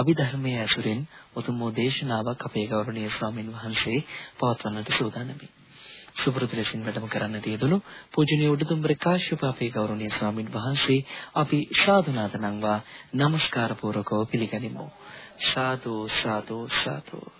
අභිධර්මයේ ඇසුරින් උතුම් දේශනාවක් අපේ ගෞරවනීය ස්වාමින් වහන්සේ පවත්වන්නට සූදානම්යි. සුපුරුදු ලෙසින් වැඩම කරන්න තියදුණු පූජනීය උඩුදුම්බර කාශ්‍යප අපේ ගෞරවනීය ස්වාමින් වහන්සේ අපි සාදුනාද නම්වා নমස්කාර පූර්වකව පිළිගනිමු. සාදු සාදු සාදු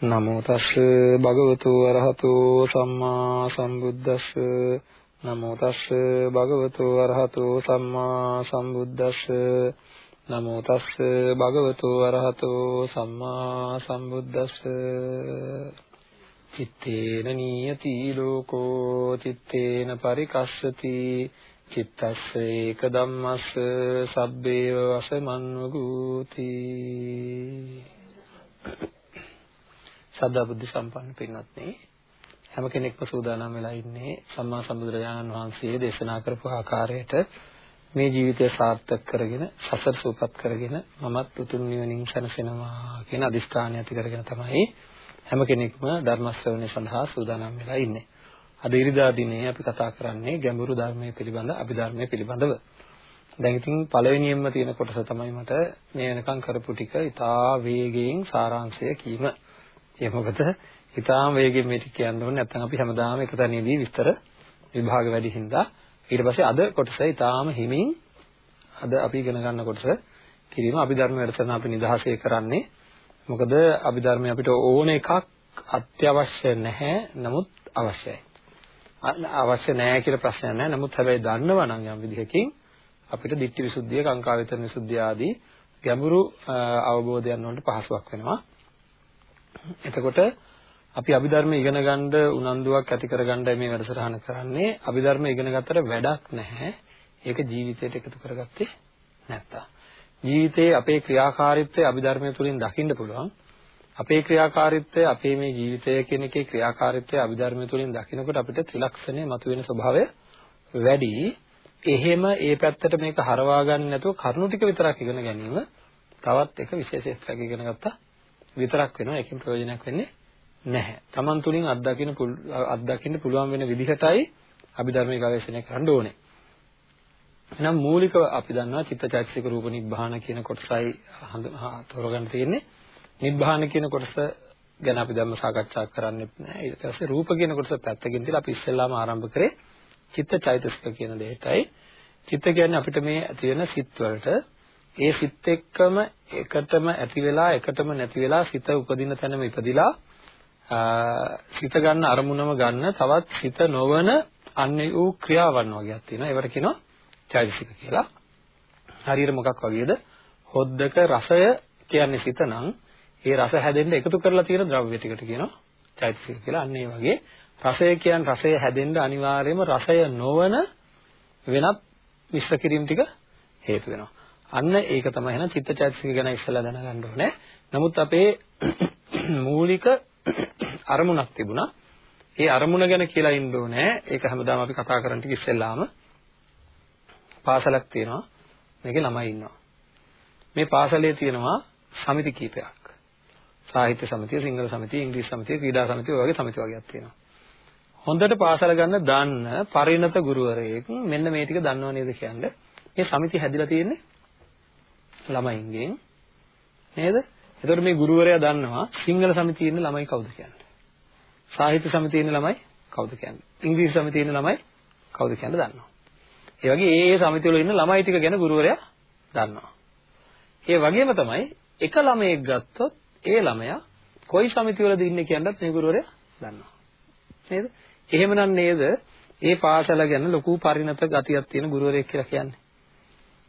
නමෝ තස් භගවතු අරහතෝ සම්මා සම්බුද්දස්ස. නමෝ තස් භගවතු අරහතෝ සම්මා සම්බුද්දස්ස. නමෝ තස් භගවතු අරහතෝ සම්මා සම්බුද්දස්ස. චිත්තේන නියති ලෝකෝ චිත්තේන පරිකස්සති. චිත්තස්ස ඒක ධම්මස්ස සබ්බේව වසමන්වගූති සදා බුද්ධ සම්පන්න පින්වත්නි හැම කෙනෙක්ම සූදානම් වෙලා ඉන්නේ සම්මා සම්බුදුරජාණන් වහන්සේ දේශනා කරපු ආකාරයට මේ ජීවිතය සාර්ථක කරගෙන සසර සූපත් කරගෙන මමත් උතුම් නිවනින් සැනසෙනවා කියන අදිස්ථානය ඇති කරගෙන තමයි හැම කෙනෙක්ම ධර්ම ශ්‍රවණය සඳහා සූදානම් වෙලා ඉන්නේ. අද ඉරිදා දිනේ අපි කතා කරන්නේ ගැඹුරු ධර්මයේ පිළිබඳ අභිධර්මයේ පිළිබඳව. දැන් ඉතින් පළවෙනියෙන්ම තියෙන කොටස තමයි මට මේ වෙනකම් කරපු ටික ඉතා වේගයෙන් සාරාංශය කීම. ඒ මොකද? ඊටාම වේගෙන් මේ ටික කියන්න ඕනේ. නැත්නම් අපි හැමදාම එක තැනදී විස්තර විභාග වැඩි හින්දා ඊට පස්සේ අද කොටස ඊටාම හිමින් අද අපි ඉගෙන ගන්න කොටස කිරීම අභිධර්ම වැඩසටහන අපි නිදහසේ කරන්නේ. මොකද අභිධර්මය අපිට ඕන එකක් අත්‍යවශ්‍ය නැහැ. නමුත් අවශ්‍යයි. අවශ්‍ය නැහැ කියලා ප්‍රශ්නයක් නැහැ. නමුත් හැබැයි දන්නවා නම් යම් විදිහකින් අපිට ditthi visuddhiya කාංකා වේතන visuddhiya ආදී ගැඹුරු අවබෝධයන් වලට පහසුවක් වෙනවා. එතකොට අපි අභිධර්ම ඉගෙන ගන්න උනන්දුවක් ඇති කරගන්නයි මේ වැඩසටහන කරන්නේ. අභිධර්ම ඉගෙන ගත්තට වැඩක් නැහැ. ඒක ජීවිතයට එකතු කරගත්තේ නැත්තම්. ජීවිතයේ අපේ ක්‍රියාකාරීත්වය අභිධර්මය තුලින් දකින්න පුළුවන්. අපේ ක්‍රියාකාරීත්වය අපේ මේ ජීවිතය කියන එකේ ක්‍රියාකාරීත්වය අභිධර්මය තුලින් දකිනකොට අපිට ත්‍රිලක්ෂණය මතුවෙන ස්වභාවය වැඩි. එහෙම ඒ පැත්තට මේක හරවා ගන්න නැතුව කරුණු ටික විතරක් ඉගෙන ගැනීම තවත් එක විශේෂත්වයක් ඉගෙන ගත්තා විතරක් වෙනවා ඒකෙන් ප්‍රයෝජනයක් වෙන්නේ නැහැ. Taman තුලින් අත්දකින්න අත්දකින්න පුළුවන් වෙන විදිහටයි අභිධර්මයේ ගවේෂණය කරන්න ඕනේ. එහෙනම් මූලිකව අපි දන්නවා චිත්තචෛතසික රූප නිබ්බාන කියන කොටසයි තෝරගන්න තියෙන්නේ. නිබ්බාන කියන කොටස ගැන අපි ධර්ම සාකච්ඡා කරන්නෙත් නැහැ. ඊට පස්සේ රූප කියන කොටස පැත්තකින් තියලා අපි ඉස්සෙල්ලාම ආරම්භ කරේ චිත්තචෛතසික කියන දෙයටයි. චිත්ත කියන්නේ අපිට මේ ඇති වෙන සිත් වලට ඒ සිත් එක්කම එකටම ඇති වෙලා එකටම නැති වෙලා සිත උපදින තැනම ඉපදිලා සිත ගන්න අරමුණම ගන්න තවත් සිත නොවන අන්‍ය වූ ක්‍රියාවන් වගේක් තියෙනවා. ඒවට කියනවා චෛතසික කියලා. හරියට මොකක් වගේද? හොද්දක රසය කියන්නේ සිත නම් ඒ රස හැදෙන්න එකතු කරලා තියෙන ද්‍රව්‍ය ටිකට කියනවා චෛතසික කියලා. අන්න ඒ වගේ රසය කියන්නේ රසය හැදෙන්න අනිවාර්යයෙන්ම රසය නොවන වෙනත් මිශ්‍ර කිරීම ටික හේතු වෙනවා. අන්න ඒක තමයි එහෙනම් චිත්තචෛතසික ගැන ඉස්සෙල්ලා දැනගන්න ඕනේ. නමුත් අපේ මූලික අරමුණක් තිබුණා. ඒ අරමුණ ගැන කියලා ඉන්න ඕනේ. ඒක හැමදාම අපි කතා කරන ටික ඉස්සෙල්ලාම පාසලක් තියෙනවා. මේකේ ළමයි ඉන්නවා. මේ පාසලේ තියෙනවා සමිති කීපයක්. සාහිත්‍ය සමිතිය, සිංහල සමිතිය, ඉංග්‍රීසි සමිතිය, ක්‍රීඩා සමිතිය වගේ සමිති වගේක් තියෙනවා. හොඳට පාසල ගන්න දන්න පරිණත ගුරුවරයෙක් මෙන්න මේ ටික දන්නව නේද කියන්නේ. මේ සමිති හැදිලා තියෙන්නේ ළමයින්ගෙන් නේද? එතකොට මේ ගුරුවරයා දන්නවා සිංහල සමිතියේ ඉන්න ළමයි කවුද කියන්නේ. සාහිත්‍ය සමිතියේ ඉන්න ළමයි කවුද කියන්නේ. ඉංග්‍රීසි සමිතියේ ඉන්න ළමයි කවුද කියන්නේ දන්නවා. ඒ වගේ ඒ ඒ සමිතිවල ඉන්න ළමයි ටික ගැන ගුරුවරයා දන්නවා. ඒ වගේම තමයි එක ළමයෙක් ගත්තොත් ඒ ළමයා කොයි සමිතිවලද ඉන්නේ කියනවත් මේ ගුරුවරයා දන්නවා. නේද? එහෙමනම් නේද ඒ පාසල ගැන ලොකු පරිණත ගතියක් තියෙන ගුරුවරයෙක් කියලා කියන්නේ.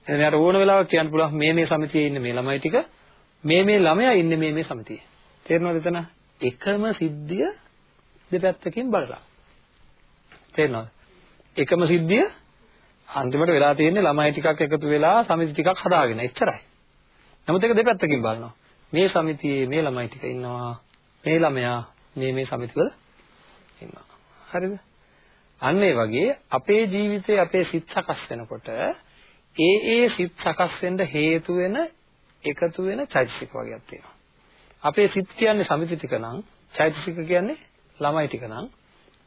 එහෙනම් යාට ඕන වෙලාවක කියන්න පුළුවන් මේ මේ සමිතියේ ඉන්න මේ ළමයි ටික මේ මේ ළමයා ඉන්නේ මේ මේ සමිතියේ. තේරෙනවද එතන? එකම සිද්ධිය දෙපැත්තකින් බලලා. තේරෙනවද? එකම සිද්ධිය අන්තිමට වෙලා තියෙන්නේ ළමයි ටිකක් එකතු වෙලා සමිති ටිකක් හදාගෙන එච්චරයි. නමුත් ඒක දෙපැත්තකින් බලනවා. මේ සමිතියේ මේ ළමයි ටික ඉන්නවා. මේ ළමයා මේ මේ සමිතිවල ඉන්නවා. හරිද? අන්න ඒ වගේ අපේ ජීවිතේ අපේ සිත් සකස් වෙනකොට ඒ ඒ සිත් සකස් වෙන්න හේතු වෙන එකතු වෙන චෛතසික වර්ගයක් තියෙනවා. අපේ සිත් කියන්නේ සමිති ටික නම් චෛතසික කියන්නේ ළමයි ටික නම්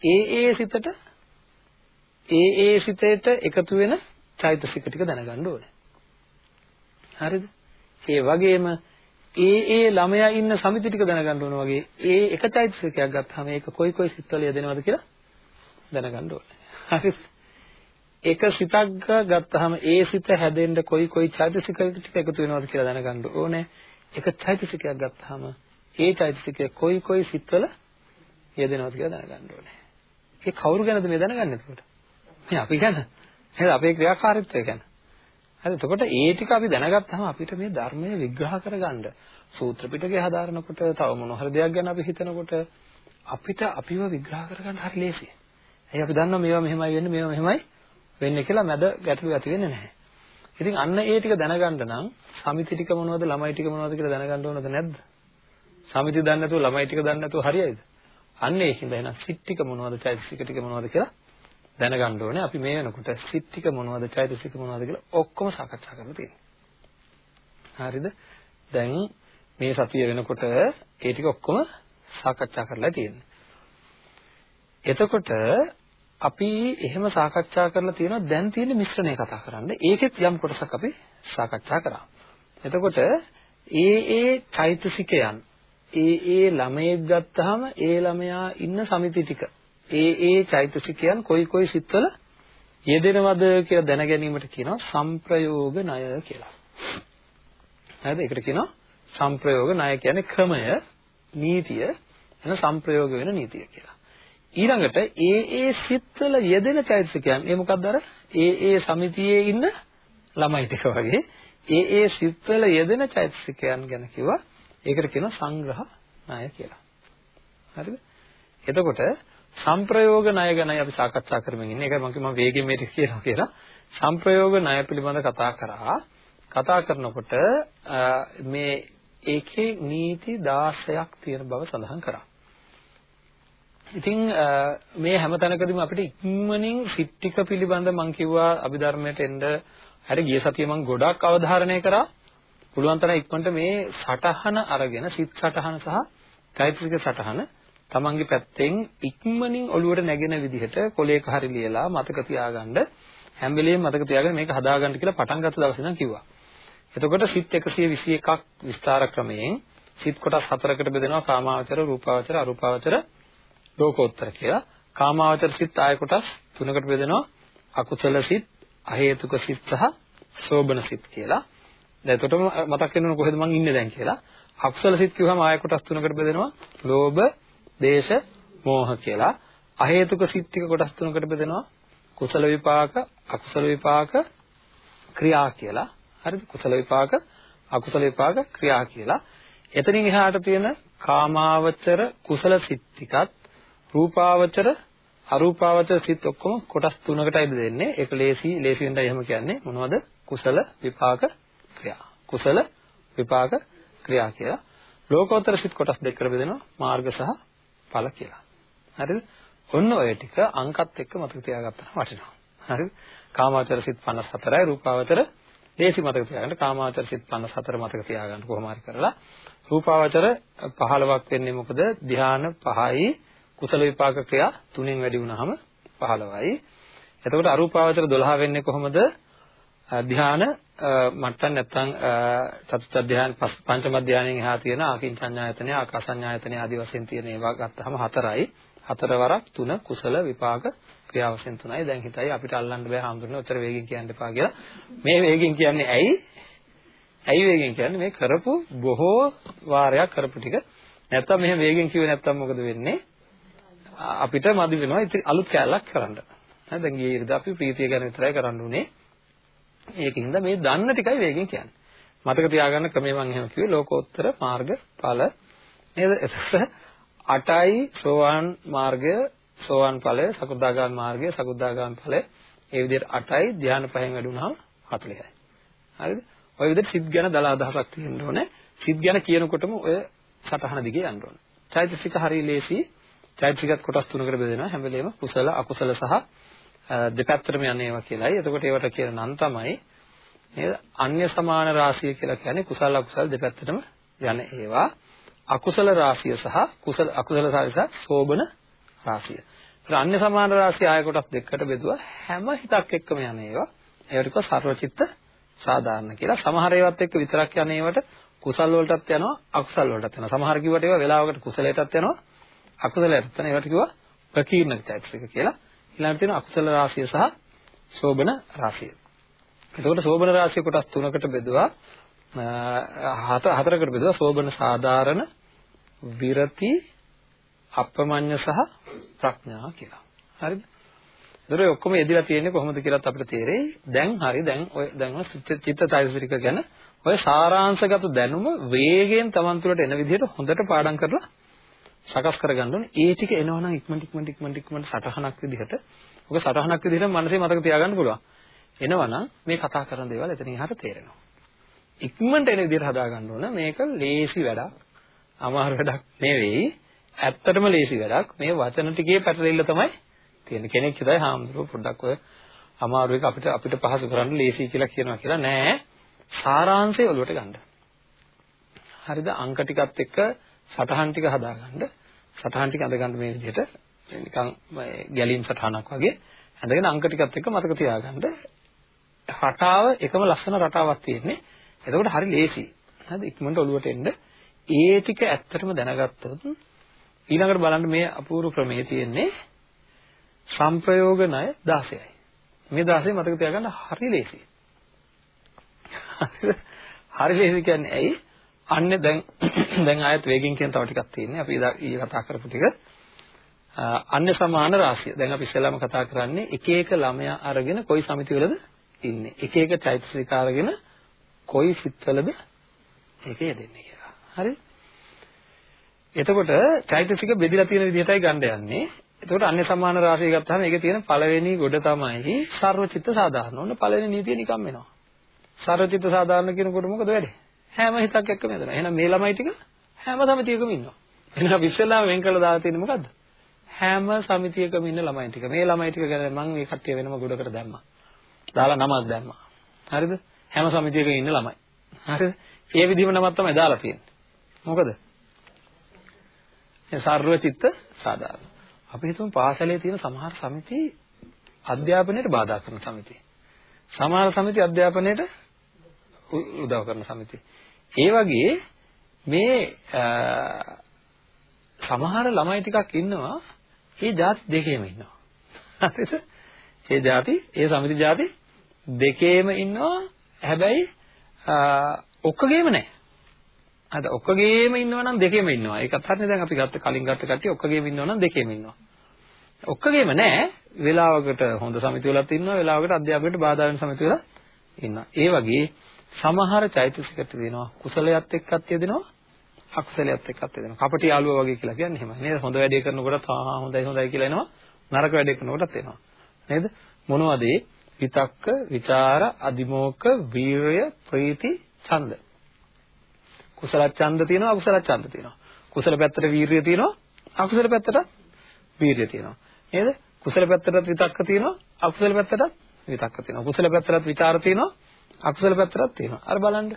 ඒ ඒ සිතට ඒ ඒ සිතේට එකතු වෙන චෛතසික ටික දැනගන්න ඕනේ. හරිද? ඒ වගේම ඒ ඒ ළමයා ඉන්න සමිති ටික දැනගන්න ඕන වගේ ඒ එක චෛතසිකයක් ගත්තාම ඒක කොයි කොයි සිත්වල යෙදෙනවද කියලා දැනගන්න ඕනේ. හරිද? එක සිතක් ගත්තාම ඒ සිත හැදෙන්න කොයි කොයි චෛතසික ටික එකතු වෙනවද කියලා දැනගන්න ඕනේ. එක චෛතසිකයක් ගත්තාම ඒ චෛතසිකය කොයි කොයි සිත්වල යෙදෙනවද කියලා දැනගන්න ඕනේ. ඒ කවුරු ගැනද මේ දැනගන්නේ එතකොට? මේ අපි ගැන. එහෙනම් අපේ ක්‍රියාකාරීත්වය ගැන. හරි එතකොට ඒ ටික අපි දැනගත්තාම අපිට මේ ධර්මය විග්‍රහ කරගන්න සූත්‍ර පිටකේ හදාරනකොට තව මොන හරි දෙයක් ගැන අපි හිතනකොට අපිට අපිව විග්‍රහ කරගන්න හරි ලේසියි. එයි අපි දන්නවා මේවා මෙහෙමයි වෙන්නේ මේවා මෙහෙමයි වෙන්නේ කියලා මැද ගැටලු ඇති වෙන්නේ නැහැ. ඉතින් අන්න ඒ ටික දැනගන්න නම් සමිති ටික මොනවද ළමයි ටික මොනවද කියලා දැනගන්න ඕනද නැද්ද? සමිති දන්නේ නැතුව ළමයි ටික දන්නේ නැතුව හරියයිද? අන්න ඒකින්ද එහෙනම් සිත් ටික මොනවද චෛතසික ටික මොනවද කියලා දැනගන්න ඕනේ. අපි මේ වෙනකොට සිත් ටික මොනවද චෛතසික මොනවද කියලා ඔක්කොම සාකච්ඡා කරලා තියෙනවා. හරිද? දැන් මේ සතිය වෙනකොට ඒ ටික ඔක්කොම සාකච්ඡා කරලා තියෙනවා. එතකොට අපි එහෙම සාකච්ඡා කරලා තියෙනවා දැන් තියෙන මිශ්‍රණය කතා කරන්න. ඒකෙත් යම් කොටසක් අපි සාකච්ඡා කරා. එතකොට ඒ ඒ චෛතසිකයන් ඒ ඒ ළමයෙක් ගත්තාම ඒ ළමයා ඉන්න සමිති ටික ඒ ඒ චෛතසිකයන් කොයි කොයි සිත්වල යෙදෙනවද කියලා දැන ගැනීමට කියනවා සංප්‍රයෝග ණය කියලා. හරිද? ඒකට කියනවා සංප්‍රයෝග ණය කියන්නේ ක්‍රමය, නීතිය, එන සංප්‍රයෝග වෙන නීතිය කියලා. ඊළඟට ඒ ඒ සිත්වල යෙදෙන චෛතසිකයන් ඒ මොකක්ද අර? ඒ ඒ සමිතියේ ඉන්න ළමයි ටික වගේ ඒ ඒ සිත්වල යෙදෙන චෛතසිකයන් ගැන කිව්වා ඒකට කියනවා සංග්‍රහ ණය කියලා. හරිද? එතකොට සංප්‍රයෝග ණය ගැනයි අපි සාකච්ඡා කරමින් ඉන්නේ. ඒකයි මම කිව්වා වේගෙන් මේක කියනවා කියලා. සංප්‍රයෝග ණය පිළිබඳ කතා කරා. කතා කරනකොට මේ ඒකේ නීති 16ක් තියෙන බව සඳහන් කරා. ඉතින් මේ හැම තැනකදීම අපිට ඉක්මනින් සිට්ටික පිළිබඳ මම කිව්වා අභිධර්මයට එන්න. හරි ගිය සතියේ මම ගොඩක් අවධාරණය කරා. පුළුවන් තරම් ඉක්මනට මේ සටහන අරගෙන සිත් සටහන සහ චෛතසික සටහන තමන්ගේ පැත්තෙන් ඉක්මනින් ඔළුවට නැගෙන විදිහට කොලයක හරි ලියලා මතක තියාගන්න. හැම වෙලෙම මතක තියාගෙන මේක හදාගන්න කියලා පටන් ගත්ත දවසේ ඉඳන් කිව්වා. එතකොට සිත් 121ක් විස්තර ක්‍රමයෙන් සිත් කොටස් හතරකට බෙදෙනවා. කාමාවචර, රූපාවචර, අරූපාවචර, ලෝකෝත්තර කියලා. කාමාවචර සිත් ආය කොටස් තුනකට බෙදෙනවා අකුසල සිත්, අහේතුක සිත් සහ සෝබන සිත් කියලා. දැන් එතකොටම මතක් වෙනවනේ කොහෙද මං ඉන්නේ දැන් කියලා. අකුසල සිත් කිව්වම ආය කොටස් තුනකට බෙදෙනවා. ලෝභ, දේශ, මෝහ කියලා. අහේතුක සිත් ටික කොටස් තුනකට බෙදෙනවා. කුසල විපාක, අකුසල විපාක, ක්‍රියා කියලා. හරිද? කුසල විපාක, අකුසල විපාක, ක්‍රියා කියලා. එතනින් එහාට තියෙන කාමාවචර කුසල සිත් ටිකත් රූපාවචර අරූපාවචර සිත් ඔක්කොම කොටස් තුනකටයි දෙන්නේ. ඒක ලේසි ලේසියෙන්ද එහෙම කියන්නේ මොනවද? කුසල විපාක ක්‍රියා. කුසල විපාක ක්‍රියා කියලා. ලෝකෝත්තර සිත් කොටස් දෙකකට බෙදෙනවා මාර්ග සහ ඵල කියලා. හරිද? ඔන්න ඔය ටික අංකත් එක්ක මතක තියාගත්තා වටිනවා. හරිද? කාමාවචර සිත් 54යි රූපාවචර දේශි මතක තියාගන්න කාමාවචර සිත් 54 මතක තියාගන්න කොහොම හරි කරලා රූපාවචර 15ක් වෙන්නේ මොකද? ධ්‍යාන 5යි කුසල විපාක ක්‍රියා තුනෙන් වැඩි වුණාම 15යි. එතකොට අරූපාවචර 12 වෙන්නේ කොහොමද? ධ්‍යාන මට්ටම් නැත්නම් චතුත් ධ්‍යාන පංචම ධ්‍යානයෙන් එහා තියෙන ආකින්චඤ්ඤායතනය ආකාසඤ්ඤායතනය ආදී වශයෙන් තියෙන ඒවා ගත්තාම හතරයි. හතර වරක් තුන කුසල විපාක ක්‍රියා වශයෙන් තුනයි. දැන් හිතයි අපිට අල්ලන්න බෑ හාමුදුරනේ ඔච්චර වේගෙන් කියන්න එපා කියලා. මේ වේගෙන් කියන්නේ ඇයි? ඇයි වේගෙන් කියන්නේ? මේ කරපු බොහෝ වාරයක් කරපු ටික. නැත්තම් මෙහෙම වේගෙන් කිව්වේ නැත්තම් මොකද වෙන්නේ? අපිට මදි වෙනවා ඉතින් අලුත් කැලලක් කරන්න හරි දැන් ගියේ ඉරිදා අපි ප්‍රීතිය ගැන විතරයි කරන්න උනේ ඒකින්ද මේ දන්න ටිකයි වේගෙන් කියන්නේ. මතක තියාගන්න ක්‍රමය මම එහෙම කිව්වේ ලෝකෝත්තර මාර්ග ඵල නේද? එතකොට 8යි සෝවාන් මාර්ගය සෝවාන් ඵලය සකුද්දාගාම මාර්ගය සකුද්දාගාම ඵලය ඒ විදිහට 8යි ධ්‍යාන පහෙන් වැඩි වුණාම 40යි. හරිද? ඔය විදිහට සිත් ගැන දල අදහසක් තියෙන්න ඕනේ. සිත් ගැන කියනකොටම ඔය සටහන දිගේ යන්න ඕනේ. චෛතසික හරිය ලේසි. චෛතසිකත් කොටස් තුනකට බෙදෙනවා. හැම වෙලේම කුසල අකුසල සහ දෙපැත්තටම යන ඒවා කියලායි. එතකොට ඒවට කියන නම් තමයි නේද? අන්‍ය සමාන රාශිය කියලා කියන්නේ කුසල අකුසල දෙපැත්තටම යන ඒවා. අකුසල රාශිය සහ කුසල අකුසල සහ සෝබන රාශිය. ඒක අන්‍ය සමාන රාශිය ආය කොටස් දෙකකට බෙදුවා හැම හිතක් එක්කම යන ඒවා. ඒවට කිව්වා සර්වචිත්ත සාධාරණ කියලා. සමහර ඒවාත් එක්ක විතරක් යන ඒවට කුසල් වලටත් යනවා අකුසල් වලටත් යනවා. සමහර කිව්වට ඒවා වෙලාවකට කුසලයටත් යනවා අකුසලයටත් යනවා. ඒවට කිව්වා ප්‍රකීර්ණ චෛතසික කියලා. ඊළඟට තියෙනවා අකුසල රාශිය සහ සෝබන රාශිය. එතකොට සෝබන රාශිය කොටස් තුනකට බෙදුවා හතරකට බෙදුවා සෝබන සාධාරණ විරති අප්‍රමඤ්ඤ සහ ප්‍රඥා කියලා. හරිද? ඒතර ඔක්කොම එදිලා තියෙන්නේ කොහොමද කියලාත් අපිට තේරෙයි. දැන් හරි දැන් ඔය දැන් චිත්තචෛතසික ගැන ඔය සාරාංශගත දැනුම වේගයෙන් Taman තුළට එන විදිහට හොඳට පාඩම් කරලා සකස් කරගන්න ඕනේ. ඒ ටික එනවනම් ඉක්මනට ඉක්මනට ඉක්මනට ඉක්මනට සටහනක් විදිහට ඔක සටහනක් විදිහට මනසේ මතක තියාගන්න පුළුවන්. එනවනම් මේ කතා කරන දේවල් එතනින් එහාට තේරෙනවා. ඉක්මනට එන විදිහට හදාගන්න ඕන. මේක ලේසි වැඩක්. අමාරු වැඩක් නෙවෙයි. ඇත්තටම ලේසි වැඩක්. මේ වචන ටිකේ පැටලෙල්ල තමයි තියෙන්නේ. කෙනෙක් හිතයි හාමුදුරුවෝ පොඩ්ඩක් ඔය අමාරු එක අපිට අපිට පහසු කරන්න ලේසි කියලා කියනවා කියලා නෑ. සාරාංශය ඔලුවට ගන්න. හරිද? අංක ටිකත් එක්ක සටහන් ටික හදාගන්න. සටහන් ටික අඳගන්න මේ විදිහට නිකන් ගැලීම් සටහනක් වගේ ඇඳගෙන අංක ටිකත් එක්ක මතක තියාගන්න. රටාව එකම ලස්සන රටාවක් තියෙන්නේ. එතකොට හරි ලේසි. හරිද? ඉක්මනට ඔලුවට එන්න. ඒ ටික ඇත්තටම දැනගත්තොත් ඊළඟට බලන්න මේ අපූර්ව ක්‍රමයේ තියෙන්නේ සංප්‍රයෝග ණය 16යි. මේ 16 මතක තියාගන්න හරි ලේසියි. හරි ලේසි කියන්නේ ඇයි? අන්න දැන් දැන් ආයත් වේගෙන් කියන තව ටිකක් තියෙන්නේ. අපි ඊයේ කතා කරපු ටික. අන්න සමාන රාශිය. දැන් අපි ඉස්සෙල්ලාම කතා කරන්නේ එක එක ළමයා අරගෙන කොයි සමිතිවලද ඉන්නේ. එක එක චෛතසික අරගෙන කොයි සිත්වලද ඒකේ යෙදෙන්නේ කියලා. හරි? එතකොට චෛතසික බෙදලා තියෙන විදිහටයි ගන්න යන්නේ. එතකොට අන්‍ය සමාන රාශිය ගත්තාම ඒකේ තියෙන පළවෙනි ගොඩ තමයි සර්වචිත්ත සාධාරණ. ඔන්න පළවෙනි නීතිය නිකම් වෙනවා. සර්වචිත්ත සාධාරණ කියනකොට මොකද වෙන්නේ? හැම හිතක් එක්කම එතන. එහෙනම් මේ ළමයි ටික හැම සමිතියකම ඉන්නවා. එහෙනම් අපි ඉස්සෙල්ලාම වෙන් කළා දාලා තියෙන්නේ මොකද්ද? හැම සමිතියකම ඉන්න ළමයි ටික. මේ ළමයි ටික ගැන මම මේ කට්ටිය වෙනම ගොඩකට දැම්මා. දාලා නමක් දැම්මා. හරිද? හැම සමිතියක ඉන්න ළමයි. හරිද? ඒ විදිහම නමක් තමයි දාලා තියෙන්නේ. මොකද? සර්වචිත්ත සාධාරණ. අපි හිතමු පාසලේ තියෙන සමහර සමිති අධ්‍යාපනයට බාධා කරන සමිති. සමහර සමිති අධ්‍යාපනයට උදව් කරන සමිතිය. ඒ වගේ මේ සමහර ළමයි ටිකක් ඉන්නවා ඒ ಜಾති දෙකේම ඉන්නවා. හරිද? ඒ ಜಾති, ඒ සමිති ಜಾති දෙකේම ඉන්නවා. හැබැයි ඔක්කොගේම නැහැ. හරිද? ඔක්කොගේම ඉන්නවා නම් දෙකේම ඉන්නවා. ඒකත් හරිනේ දැන් අපි ගත්ත කලින් ගත්ත කට්ටිය ඔක්කොගේම ඉන්නවා නම් දෙකේම ඉන්නවා. ඔක්කොගේම නැහැ. වේලාවකට හොඳ සමිති වලත් ඉන්නවා. වේලාවකට අධ්‍යාපනයට බාධා වෙන සමිති වලත් ඉන්නවා. ඒ වගේ සමහර චෛතසික තියෙනවා කුසලයක් එක්කත් යෙදෙනවා අකුසලයක් එක්කත් යෙදෙනවා. කපටි යාළුවා වගේ කියලා කියන්නේ එහෙමයි නේද? හොඳ වැඩේ කරනකොටත් ආ හොඳයි හොඳයි කියලා එනවා. නරක වැඩේ කරනකොටත් එනවා. නේද? මොනවද ඒ? විතක්ක, ਵਿਚාර, අදිමෝක, වීරය, ප්‍රීති, ඡන්ද. කුසල ඡන්ද තියෙනවා අකුසල ඡන්ද තියෙනවා. කුසල පැත්තට වීරිය තියෙනවා අකුසල පැත්තට වීරිය තියෙනවා. නේද? කුසල පැත්තටත් විතක්ක තියෙනවා අකුසල පැත්තටත් විතක්ක තියෙනවා. කුසල පැත්තටත් විචාර තියෙනවා අකුසල පැත්තටත් තියෙනවා. අර බලන්න.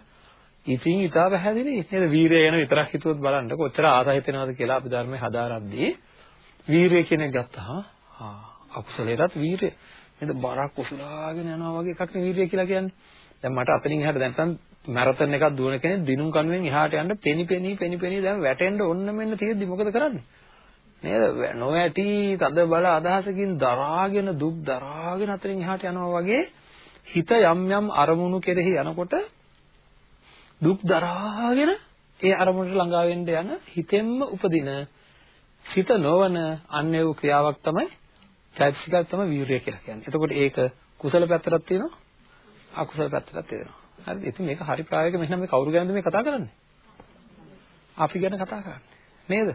ඉතින් ඊටා පැහැදිලි නේද? වීරය ගැන විතරක් හිතුවොත් බලන්න කොච්චර ආසයි වෙනවද කියලා අපි ධර්මයේ හදාරද්දී වීරය කියන එක ගත්තාම ආ අකුසලයටත් වීරය නේද? බරක් උසුලාගෙන යනවා වගේ එකක් නේ වීරය කියලා කියන්නේ. දැන් මට අතනින් එහාට දැන් මැරතන් එකක් දුවන කෙනෙක් දිනුම් කණුවෙන් එහාට යන්න පෙනි පෙනි පෙනි පෙනි දැන් වැටෙන්න ඕන්න මෙන්න තියෙද්දි මොකද කරන්නේ? නේද? නොඇටි තද බල අදහසකින් දරාගෙන දුක් දරාගෙන අතරින් එහාට යනවා වගේ හිත යම් යම් අරමුණු කෙරෙහි යනකොට දුක් දරාගෙන ඒ අරමුණට ළඟා වෙන්න යන හිතෙන්ම උපදින සිත නොවන අන්‍ය වූ ක්‍රියාවක් තමයි චෛතසිකයක් තමයි වීරිය කියලා කියන්නේ. එතකොට ඒක කුසල පැත්තටත් තියෙනවා අකුසල පැත්තටත් තියෙනවා. හරිද? ඉතින් මේක හරි ප්‍රායෝගික මෙන්න මේ කවුරු ගැනද මේ කතා කරන්නේ? අපි ගැන කතා කරන්නේ. නේද?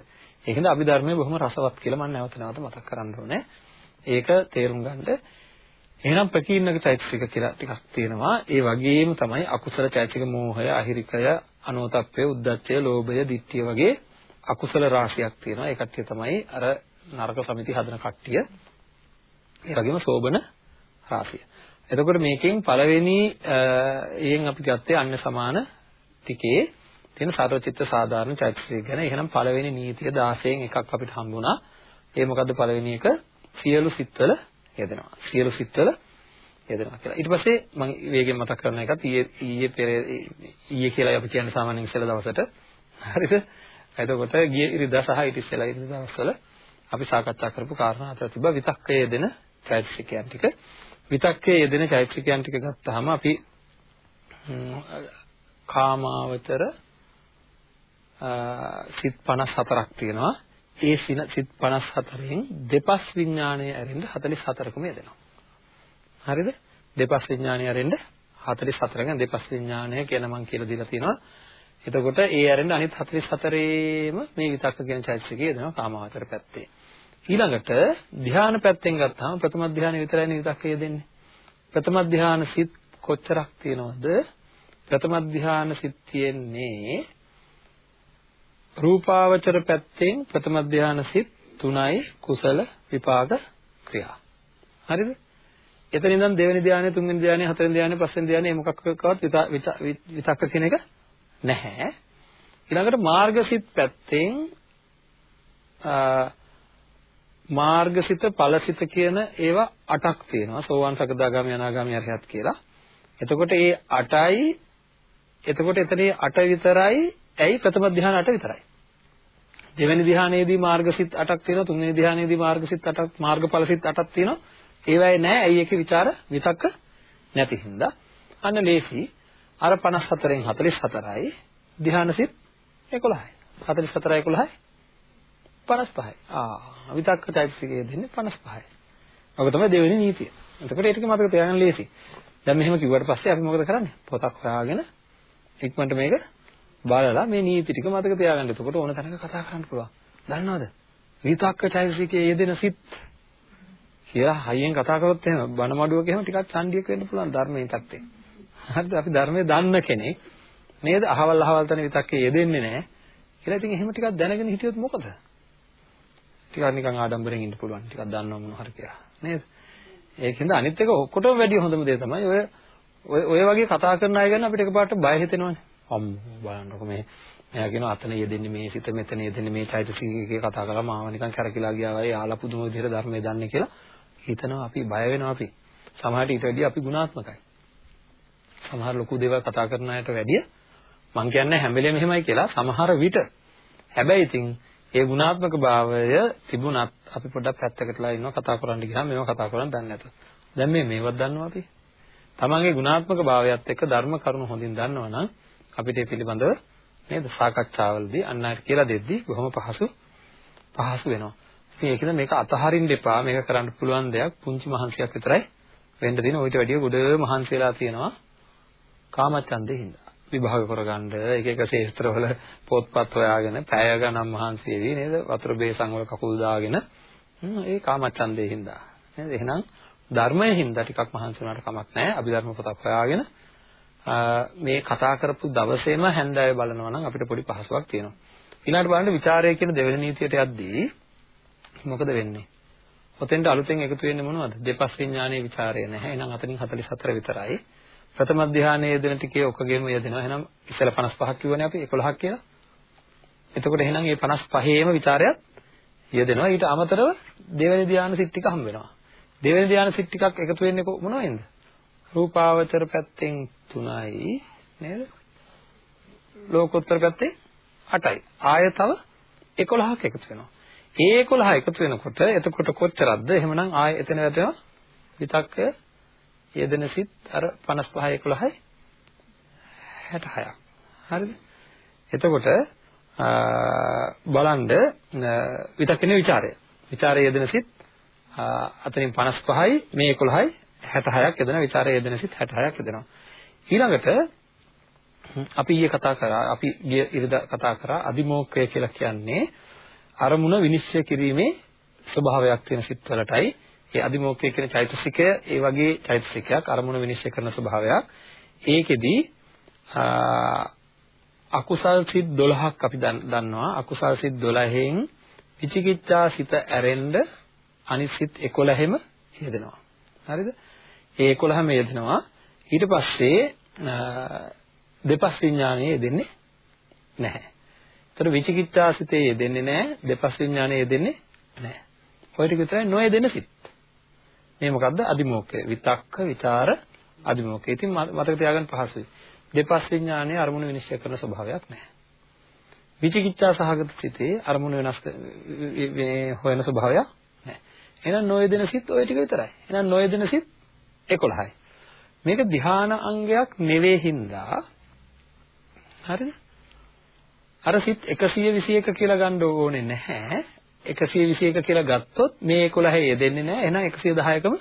ඒකෙන්ද අභිධර්මයේ බොහොම රසවත් කියලා මම නැවත නැවත මතක් කරන්න ඕනේ. ඒක තේරුම් ගන්නට එහෙනම් ප්‍රකීර්ණක චෛතසික කියලා ටිකක් තියෙනවා. ඒ වගේම තමයි අකුසල චෛතසික මෝහය, අහිරිකය, අනෝතප්පය, උද්ධච්චය, ලෝභය, ditthිය වගේ අකුසල රාශියක් තියෙනවා. ඒ කට්ටිය තමයි අර නරක සමිති හදන කට්ටිය. ඒ වගේම සෝබන රාශිය. එතකොට මේකෙන් පළවෙනි යෙන් අපි ගත්තේ අන්‍ය සමාන ටිකේ තියෙන සර්වචිත්ත සාධාරණ චෛතසික ගැන. එහෙනම් පළවෙනි නීතිය 16න් එකක් අපිට හම්බුණා. ඒ මොකද්ද පළවෙනි එක? සියලු සිත්වල යෙදෙනවා. සියලු සිත්වල යෙදෙනවා කියලා. ඊට පස්සේ මම වේගෙන් මතක් කරන එකත් ඊයේ ඊයේ පෙර ඊයේ කියලා අපි කියන්නේ සාමාන්‍යයෙන් ඉස්සෙල්ලා දවසට. හරිද? එතකොට ගිය ඉරිදා සහ ඊට ඉස්සෙල්ලා ඉරිදා දවස්වල අපි සාකච්ඡා කරපු කාරණා අතර තිබ්බා විතක්කයේ යෙදෙන චෛතසිකයන් ටික. විතක්කයේ යෙදෙන චෛතසිකයන් ටික ගත්තාම අපි කාමාවචර සිත් 54ක් තියෙනවා. ඒ සිත 54න් දෙපස් විඥාණය ඇරෙන්න 44කම යෙදෙනවා. හරිද? දෙපස් විඥාණය ඇරෙන්න 44 දෙපස් විඥාණය කියන මම කියලා දීලා තියෙනවා. එතකොට ඒ ඇරෙන්න අනිත් 44ේම මේ විතක්ක කියන චෛතසිකය යෙදෙනවා කාමාවචර පැත්තේ. ඊළඟට ධ්‍යාන පැත්තෙන් ගත්තාම ප්‍රථම ධ්‍යානෙ විතරයිනේ විතක්කය දෙන්නේ. ප්‍රථම ධ්‍යාන සිත් කොච්චරක් තියෙනවද? ප්‍රථම ධ්‍යාන සිත් තියෙන්නේ රූපාවචර පැත්තෙන් ප්‍රථම ධානය සිත් 3යි කුසල විපාක ක්‍රියා. හරිද? එතන ඉඳන් දෙවෙනි ධානය, තුන්වෙනි ධානය, හතරවෙනි ධානය, පස්වෙනි ධානය මොකක්කවත් විතක්ක කියන එක නැහැ. ඊළඟට මාර්ගසිත පැත්තෙන් මාර්ගසිත ඵලසිත කියන ඒවා 8ක් තියෙනවා. සෝවාන් සකදාගාමි අනාගාමි අරහත් කියලා. එතකොට මේ 8යි එතකොට එතනේ 8 විතරයි ඇයි ප්‍රථම ධ්‍යාන 8 විතරයි. දෙවෙනි ධ්‍යානයේදී මාර්ගසිත 8ක් තියෙනවා තුන්වෙනි ධ්‍යානයේදී මාර්ගසිත 8ක් මාර්ගඵලසිත 8ක් තියෙනවා. ඒවයි නෑ ඇයි ඒකේ ਵਿਚාර විතක්ක නැති හින්දා. අන්න ලේසි අර 54න් 44යි ධ්‍යානසිත 11යි. 44 11යි 55යි. ආ විතක්ක චෛතසිකයේ දෙන්නේ 55යි. ඔක තමයි දෙවෙනි නීතිය. එතකොට ඒක මතක තියාගන්න ලේසි. දැන් මෙහෙම කිව්වට පස්සේ අපි මොකද කරන්නේ? පොතක් හොයාගෙන ඉක්මනට මේක බලලා මේ නීති ටික මතක තියාගන්න. එතකොට ඕන තැනක කතා කරන්න පුළුවන්. දන්නවද? විතක්ක චෛතසිකයේ යෙදෙන සිත් කියලා හයියෙන් කතා කරොත් එහෙම බණ මඩුවක එහෙම ටිකක් ඡන්දියක් වෙන්න පුළුවන් ධර්මයේ පැත්තේ. හරිද? අපි ධර්මයේ දන්න කෙනෙක් නේද? අහවල් අහවල් තැන විතක්කේ යෙදෙන්නේ නැහැ. කියලා ඉතින් එහෙම ටිකක් දැනගෙන හිටියොත් මොකද? ටිකක් නිකන් ආඩම්බරෙන් ඉන්න පුළුවන්. ටිකක් දන්නව මොන හරි කියලා. නේද? ඒකින්ද අනිත් එක ඔක්කොටම වැඩිය හොඳම දේ තමයි ඔය ඔය වගේ කතා කරන අය ගැන අපිට එකපාරට බය හිතෙනවනේ. අම්මෝ බලන්නකො මේ. මෙයා කියනවා අතන යෙදෙන්නේ මේ සිත මෙතන යෙදෙන්නේ මේ චෛතසිකයේ කතා කරලා මාව නිකන් කැරකිලා ගියා වගේ යාලා පුදුම විදිහට ධර්මයේ දන්නේ කියලා හිතනවා. අපි බය වෙනවා අපි. සමහරට ඊට වැඩිය අපි ගුණාත්මකයි. සමහර ලොකු දේවල් කතා කරන අයට වැඩිය මං කියන්නේ හැම වෙලේම එහෙමයි කියලා සමහර විට. හැබැයි ඉතින් ඒ ගුණාත්මක භාවය තිබුණත් අපි පොඩ්ඩක් පැත්තකටලා ඉන්නවා කතා කරන්න ගියාම මේවා කතා කරන්න දන්නේ නැතුව. දැන් මේ මේවත් දන්නවා අපි? තමන්ගේ ගුණාත්මක භාවයත් එක්ක ධර්ම කරුණු හොඳින් දන්නවා නම් අපිට ඒ පිළිබඳව නේද සාකච්ඡාවලදී අන් අයට කියලා දෙද්දී බොහොම පහසු පහසු වෙනවා. ඉතින් ඒකද මේක අතහරින්න එපා. මේක කරන්න පුළුවන් දෙයක් පුංචි මහන්සියක් විතරයි වෙන්න දින ඔయిత වැඩිය ගොඩ මහන්සියලා තියෙනවා කාමච්ඡන්දේ හින්දා. විභාග කරගන්න එක එක ශේත්‍රවල පොත්පත් හොයාගෙන පැය ගණන් මහන්සි වෙවි නේද? වතුර බේසන් වල කකුල් දාගෙන ඒ කාමච්ඡන්දේ හින්දා. නේද? එහෙනම් ධර්මයේ හින්දා ටිකක් මහන්සි වුණාට කමක් නැහැ. අභිධර්ම පොතක් හොයාගෙන මේ කතා කරපු දවසේම හැන්දෑවේ බලනවා නම් අපිට පොඩි පහසුවක් තියෙනවා. ඊළඟට බලන්න ਵਿਚාරය කියන දෙවෙනි නීතියට යද්දී මොකද වෙන්නේ? ඔතෙන්ට අලුතෙන් එකතු වෙන්නේ මොනවද? දෙපස් විඥානයේ ਵਿਚාරය නැහැ. එහෙනම් අතනින් 44 විතරයි. ප්‍රථම ධානයේ යෙදෙන ටිකේ ඔකගෙම යෙදෙනවා. එහෙනම් ඉස්සෙල් 55ක් කිව්වනේ අපි 11ක් කියලා. එතකොට එහෙනම් මේ 55ේම ਵਿਚාරයත් යෙදෙනවා. ඊට අමතරව දෙවෙනි ධාන සිත් ටික හම්බ වෙනවා. දෙවෙනි ධාන සිත් ටිකක් එකතු වෙන්නේ මොනවෙන්ද? රූපාවචර පැත්තෙන් 3යි නේද? ලෝකෝත්තර පැත්තේ 8යි. ආය තව 11ක් එකතු වෙනවා. ඒ 11 එකතු වෙනකොට එතකොට කොච්චරද? එහෙමනම් ආය එතන වැටෙනවා. විතක්කය යෙදෙන සිත් අර 55 11යි 66ක්. හරිද? එතකොට බලන්න විතක්කනේ ਵਿਚාරය. ਵਿਚාරය යෙදෙන සිත් අතනින් 55යි මේ 11යි 66ක් යදෙනවා විචාරය යෙදෙන සිත් 66ක් යදෙනවා ඊළඟට අපි ඊයේ කතා කරා අපි ගිය ඉරිදා කතා කරා අදිමෝක්ඛය කියලා කියන්නේ අරමුණ විනිශ්චය කිරීමේ ස්වභාවයක් තියෙන සිත්වලටයි ඒ අදිමෝක්ඛය කියන චෛතසිකය ඒ වගේ චෛතසිකයක් අරමුණ විනිශ්චය කරන ස්වභාවයක්. ඒකෙදි අකුසල් සිත් 12ක් අපි දන්නවා. අකුසල් සිත් 12න් විචිකිච්ඡා සිත ඇරෙන්න අනිත් සිත් 11ෙම යෙදෙනවා. හරිද? ඒ 11ම යෙදෙනවා. ඊට පස්සේ දෙපස් විඥානයේ යෙදෙන්නේ නැහැ. ඒතර විචිකිච්ඡා සිතේ යෙදෙන්නේ නැහැ. දෙපස් විඥානයේ යෙදෙන්නේ නැහැ. ඔය ටික විතරයි නොයෙදෙන සිත්. මේ මොකද්ද? අදිමෝක්ඛය. විතක්ක, ਵਿਚාර, අදිමෝක්ඛය. ඉතින් මතක තියාගන්න පහසුයි. දෙපස් විඥානයේ අරමුණු විනිශ්චය කරන ස්වභාවයක් නැහැ. විචිකිච්ඡා සහගත සිතේ අරමුණු වෙනස් මේ හොයන ස්වභාවයක් නැහැ. එහෙනම් නොයෙදෙන සිත් ඔය ටික විතරයි. එහෙනම් නොයෙදෙන සිත් 11යි. මේක ධ්‍යාන අංගයක් නෙවෙයි හින්දා හරිද? අර සිත් 121 කියලා ගන්න ඕනේ නැහැ. 121 කියලා ගත්තොත් මේ 11 යෙදෙන්නේ නැහැ. එහෙනම් 110කම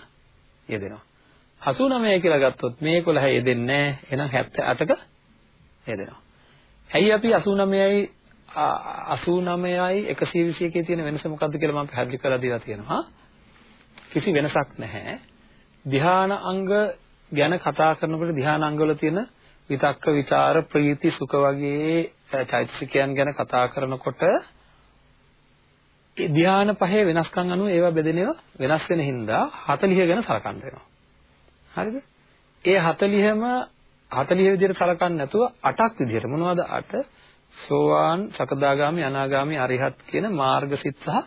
යෙදෙනවා. 89 කියලා ගත්තොත් මේ 11 යෙදෙන්නේ නැහැ. එහෙනම් 78ක යෙදෙනවා. ඇයි අපි 89යි 89යි 121 තියෙන වෙනස මොකක්ද කියලා මම පැහැදිලි කරලා දීලා තියෙනවා. කිසි වෙනසක් නැහැ. ධ්‍යාන අංග ගැන කතා කරනකොට ධ්‍යාන අංගවල තියෙන විතක්ක ਵਿਚාර ප්‍රීති සුඛ වගේ චෛතසිකයන් ගැන කතා කරනකොට ඒ ධ්‍යාන පහේ වෙනස්කම් අනුව ඒවා බෙදෙනවා වෙනස් වෙන හින්දා 40 ගැන සලකන්න වෙනවා. හරිද? ඒ 40ම 40 විදිහට සලකන්නේ නැතුව 8ක් විදිහට මොනවද 8? සෝවාන්, සකදාගාමි, අනාගාමි, අරිහත් කියන මාර්ගසිත සහ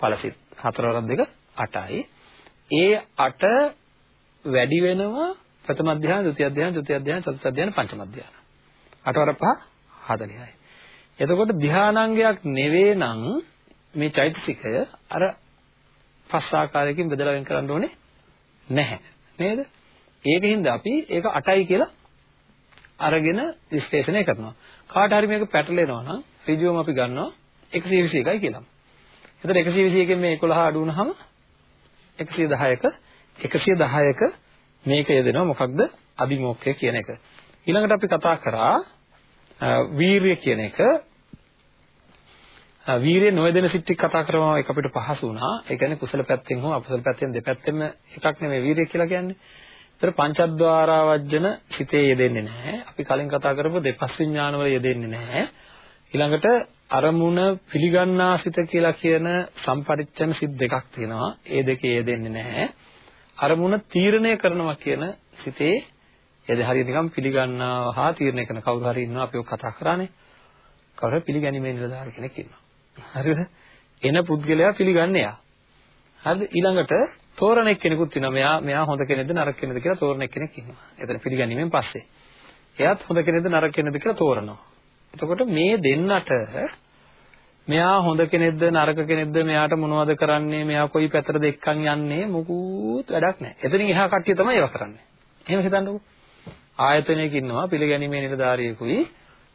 ඵලසිත. හතරවරක් දෙක 8යි. ඒ 8 වැඩි වෙනවා ප්‍රථම අධ්‍යාන, ဒုတိ ය අධ්‍යාන, තෘතිය අධ්‍යාන, චතුර්ථ අධ්‍යාන, පංචම අධ්‍යාන. 8 වර 5 40යි. එතකොට ධානාංගයක් නෙවෙයි නම් මේ චෛතසිකය අර පස් ආකාරයකින් බෙදලා වෙන් කරන්න ඕනේ නැහැ. නේද? ඒකින්ද අපි ඒක 8යි කියලා අරගෙන විශ්ලේෂණය කරනවා. කාට හරි මේක පැටලෙනවා නම් ඍජුවම අපි ගන්නවා 121යි කියලා. එතකොට 121කින් මේ 11 අඩු වුනහම 110ක 110ක මේක යෙදෙනවා මොකක්ද? අදිමෝක්ඛය කියන එක. ඊළඟට අපි කතා කරා වීරිය කියන එක වීරිය නොයදෙන සිත් ටික කතා කරනවා ඒක අපිට පහසු වුණා. ඒ කියන්නේ කුසල පැත්තෙන් හෝ අකුසල පැත්තෙන් දෙපැත්තෙම එකක් නෙමෙයි වීරිය කියලා කියන්නේ. ඒතර පංචද්වාරා වජ්ජන සිතේ යෙදෙන්නේ නැහැ. අපි කලින් කතා කරපු දෙපස් විඥානවල යෙදෙන්නේ නැහැ. ඊළඟට අරමුණ පිළිගන්නා සිත කියලා කියන සම්පරිච්ඡන සිත් දෙකක් තියෙනවා. ඒ දෙකේ යෙදෙන්නේ නැහැ. අරමුණ තීරණය කරනවා කියන සිතේ එද හරියට නිකම් පිළිගන්නවා හා තීරණය කරන කවුරු හරි ඉන්නවා අපි ඔක් කතා කරානේ. කවුරු පිළිගැනීමේ නිලධාරි කෙනෙක් ඉන්නවා. හරිද? එන පුද්ගලයා පිළිගන්නේ යා. හරිද? ඊළඟට තෝරන එක්කෙනෙකුත් ඉන්නවා. මෙයා මෙයා හොඳ කෙනෙක්ද නරක කෙනෙක්ද කියලා තෝරන එක්කෙනෙක් ඉන්නවා. එතන පිළිගැනීමෙන් පස්සේ. එයාත් හොඳ කෙනෙක්ද නරක කෙනෙක්ද කියලා තෝරනවා. එතකොට මේ දෙන්නට මෙයා හොඳ කෙනෙක්ද නරක කෙනෙක්ද මෙයාට මොනවද කරන්නේ මෙයා කොයි පැත්තටද එක්කන් යන්නේ මොකුත් වැඩක් නැහැ. එතනින් එහා කට්ටිය තමයි ඒව කරන්නේ. එහෙම හිතන්නකෝ. ආයතනයක ඉන්නවා පිළිගැනීමේ නිලධාරියෙකුයි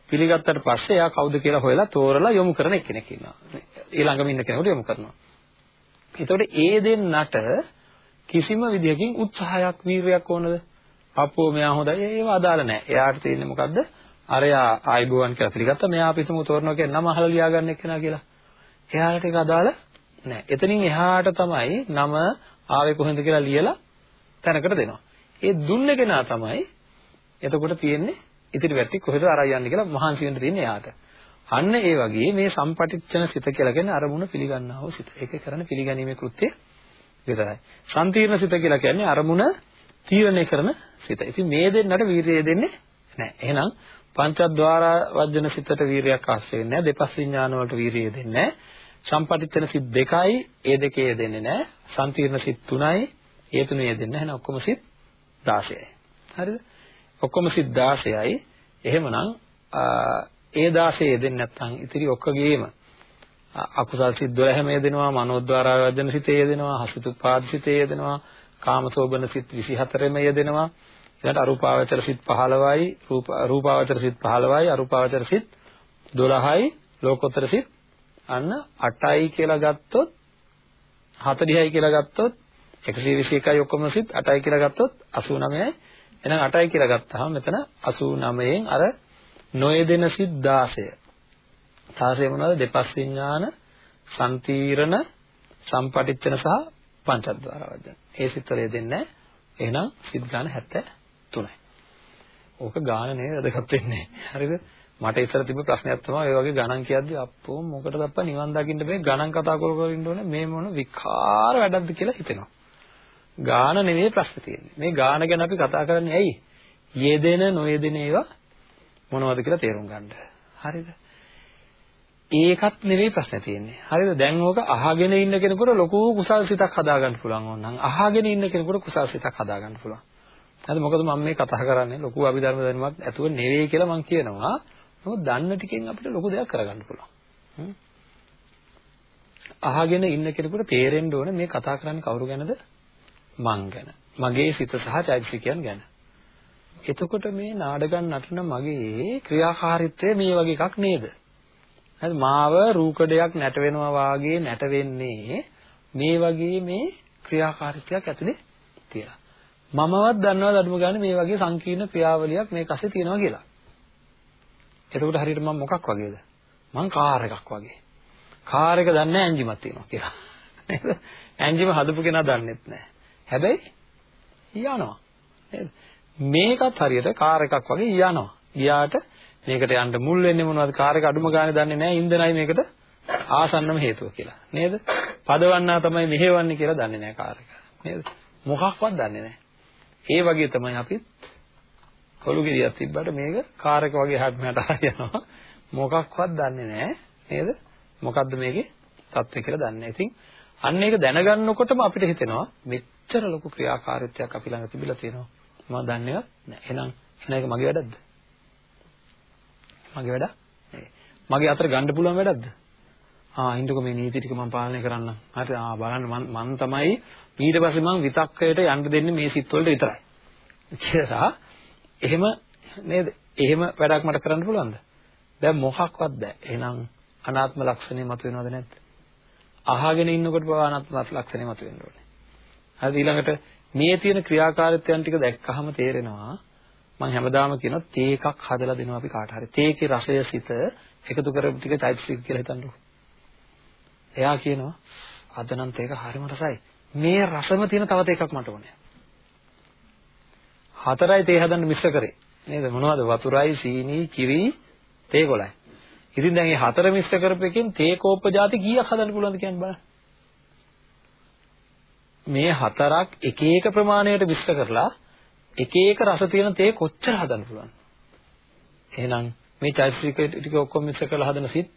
පිළිගත්තට පස්සේ එයා කවුද කියලා හොයලා තෝරලා යොමු කරන එක්කෙනෙක් ඉන්නවා. ඊළඟම ඉන්න කෙනෙකුට යොමු කරනවා. එතකොට ඒ දෙන්නට කිසිම විදියකින් උත්සාහයක් වීරයක් ඕනද? අපෝ මෙයා හොඳයි ඒව අදාළ නැහැ. එයාට තියෙන්නේ මොකද්ද? අරයා ආයිබෝවන් කියලා පිළිගත්තා. මෙයා අපි තුමු තෝරනවා කියන නම අහලා ලියා ගන්න එක්කනා කියලා. එයාට ඒක අදාළ නැහැ. එතනින් එහාට තමයි නම ආවේ කොහෙන්ද කියලා ලියලා තැනකට දෙනවා. ඒ දුන්නේ කෙනා තමයි එතකොට තියෙන්නේ ඉතිරි වැටි කොහෙද අරයි යන්නේ කියලා මහන්සි වෙන්න තියෙන්නේ එයාට. අන්න ඒ වගේ මේ සම්පටිච්ඡන සිත කියලා කියන්නේ අරමුණ පිළිගන්නා වූ සිත. ඒක කරන පිළිගැනීමේ කෘත්‍යය විතරයි. සම්තිර්ණ සිත කියලා කියන්නේ අරමුණ තීරණය කරන සිත. ඉතින් මේ දෙන්නට වීරිය දෙන්නේ නැහැ. එහෙනම් පංචද්වාරා වජ්ජන සිතට වීරියක් අවශ්‍ය වෙන්නේ නැහැ. දෙපස් විඥාන වලට වීරිය දෙන්නේ නැහැ. සම්පටිච්ඡන සිත් දෙකයි, ඒ දෙකේ දෙන්නේ නැහැ. සම්තිර්ණ සිත් තුනයි, ඒ තුනේ දෙන්නේ නැහැ. එහෙනම් ඔක්කොම සිත් 16යි. හරිද? ඔක්කොම සිත් 16යි. එහෙමනම් ඒ 16 යෙදෙන්නේ නැත්නම් ඉතිරි ඔක්කොගේම අකුසල් සිත් 12ම යෙදෙනවා මනෝද්වාරා වර්ජන සිතේ යෙදෙනවා හසිතුපාද සිතේ යෙදෙනවා කාමසෝබන සිත් 24ම යෙදෙනවා ඊළඟට අරූපාවචර සිත් 15යි රූපාවචර සිත් 15යි අරූපාවචර සිත් 12යි ලෝකෝත්තර සිත් අන්න 8යි කියලා ගත්තොත් 40යි කියලා ගත්තොත් 121යි ඔක්කොම සිත් 8යි කියලා ගත්තොත් 89යි එහෙනම් 8යි කියලා ගත්තාම මෙතන 89න් අර නොයදෙන සිත් 16 16 මොනවද? දෙපස් විඥාන සම්තිරණ සම්පටිච්ඡන සහ පංචද්වාර වදන ඒ සිත් වල දෙන්නේ එහෙනම් සිත් ගන්න 70 3යි. ඕක ගාන නේද වැදගත් වෙන්නේ. හරිද? මට ඉතර තිබ්බ ප්‍රශ්නයක් තමයි ඔය වගේ ගණන් කියද්දී අප්පෝ මොකටද අප්පා නිවන් දකින්න බෑ ගණන් කතා කර කර ඉන්න ඕනේ මේ මොන විකාර වැඩක්ද කියලා හිතෙනවා. ගාන නෙවෙයි ප්‍රශ්නේ තියෙන්නේ. මේ ගාන ගැන අපි කතා කරන්නේ ඇයි? යෙදෙන නොයෙදෙන ඒවා මොනවද කියලා තේරුම් ගන්න. හරිද? ඒකත් නෙවෙයි ප්‍රශ්නේ තියෙන්නේ. හරිද? දැන් ඕක අහගෙන ඉන්න කෙනෙකුට ලොකු කුසල් සිතක් හදා ගන්න පුළුවන් ඕනනම් අහගෙන ඉන්න කෙනෙකුට කුසල් සිතක් හදා ගන්න පුළුවන්. හරිද? මොකද මම මේ කතා කරන්නේ ලොකු අභිධර්ම දැනුමක් ඇතුව නෙවෙයි කියලා මම කියනවා. මොකද දන්න ටිකෙන් අපිට ලොකු දෙයක් කරගන්න පුළුවන්. අහගෙන ඉන්න කෙනෙකුට තේරෙන්න ඕනේ මේ කතා කරන්නේ කවුරු ගැනද? මං ගැන. මගේ සිත සහ චෛතසිකයන් ගැන. එතකොට මේ නාඩගම් නටන මගේ ක්‍රියාකාරීත්වය මේ වගේ එකක් නේද? හරි මාව රූකඩයක් නැට වෙනවා වාගේ නැට වෙන්නේ මේ වගේ මේ ක්‍රියාකාරීත්වයක් ඇතුලේ කියලා. මමවත් දන්නවද අඩුම ගන්න මේ වගේ සංකීර්ණ ක්‍රියාවලියක් මේ කසේ තියෙනවා කියලා. එතකොට හරියට මම මොකක් වගේද? මං කාර් එකක් වගේ. කාර් එක දන්නේ නැහැ එන්ජිමක් තියෙනවා කියලා. නේද? එන්ජිම හදපු කෙනා දන්නෙත් නැහැ. හැබැයි යනවා. නේද? මේකත් හරියට කාර් එකක් වගේ යනවා. ගියාට මේකට යන්න මුල් වෙන්නේ මොනවද? කාර් එක අඩුම ගානේ දන්නේ නැහැ. ඉන්ධනයි මේකට ආසන්නම හේතුව කියලා. නේද? පදවන්නා තමයි මෙහෙවන්නේ කියලා දන්නේ නැහැ කාර් එක. නේද? මොකක්වත් දන්නේ නැහැ. ඒ වගේ තමයි අපිත් කොළු ගෙඩියක් තිබ්බට මේක කාර් එක වගේ හැට මෙහාට යනවා. මොකක්වත් දන්නේ නැහැ. නේද? මොකද්ද මේකේ தත්ත්වය කියලා දන්නේ නැහැ. ඉතින් අන්න ඒක දැනගන්නකොටම අපිට හිතෙනවා මෙච්චර ලොකු ක්‍රියාකාරීත්වයක් අපි ළඟ තිබිලා තියෙනවා. මම දන්නේවත් නැහැ. එහෙනම් එහෙනම් ඒක මගේ වැඩක්ද? මගේ වැඩක් නෙවෙයි. මගේ අතට ගන්න පුළුවන් වැඩක්ද? ආ ඉන්නකො මේ නීති ටික මම පාලනය කරන්න. හරි ආ බලන්න මම මම තමයි ඊට පස්සේ මම විතක්කයට යන්න දෙන්නේ මේ සිත් වලට විතරයි. කියලා එහෙම නේද? එහෙම වැඩක් මට කරන්න පුළුවන්ද? දැන් මොකක්වත් බෑ. එහෙනම් අනාත්ම ලක්ෂණය මතුවෙනවද නැද්ද? අහගෙන ඉන්නකොට බව අනාත්ම ලක්ෂණය මතුවෙන්න ඕනේ. හරි ඊළඟට මේ තියෙන ක්‍රියාකාරීත්වයන් ටික දැක්කහම තේරෙනවා මම හැමදාම කියනවා තේ එකක් හදලා දෙනවා අපි කාට හරි. තේකේ රසය සිත එකතු කරපු ටික චෛතසික කියලා හිතන්නකෝ. එයා කියනවා අද නම් තේක හරිම රසයි. මේ රසම තියෙන තව තේකක් මට ඕනේ. හතරයි තේ හදන්න මිශ්‍ර කරේ. නේද? මොනවද? වතුරයි, සීනි, කිරි, තේ කොළයි. ඉතින් දැන් මේ හතර මිශ්‍ර කරපු එකෙන් තේ කෝප්ප જાති කීයක් හදන්න පුළුවන්ද කියන්න බලන්න. මේ හතරක් එක එක ප්‍රමාණයට මිශ්‍ර කරලා එක එක රස තියෙන තේ කොච්චර හදන්න පුළුවන්ද? එහෙනම් මේ චෛතසික ටික ඔක්කොම මිශ්‍ර කරලා හදන සිත්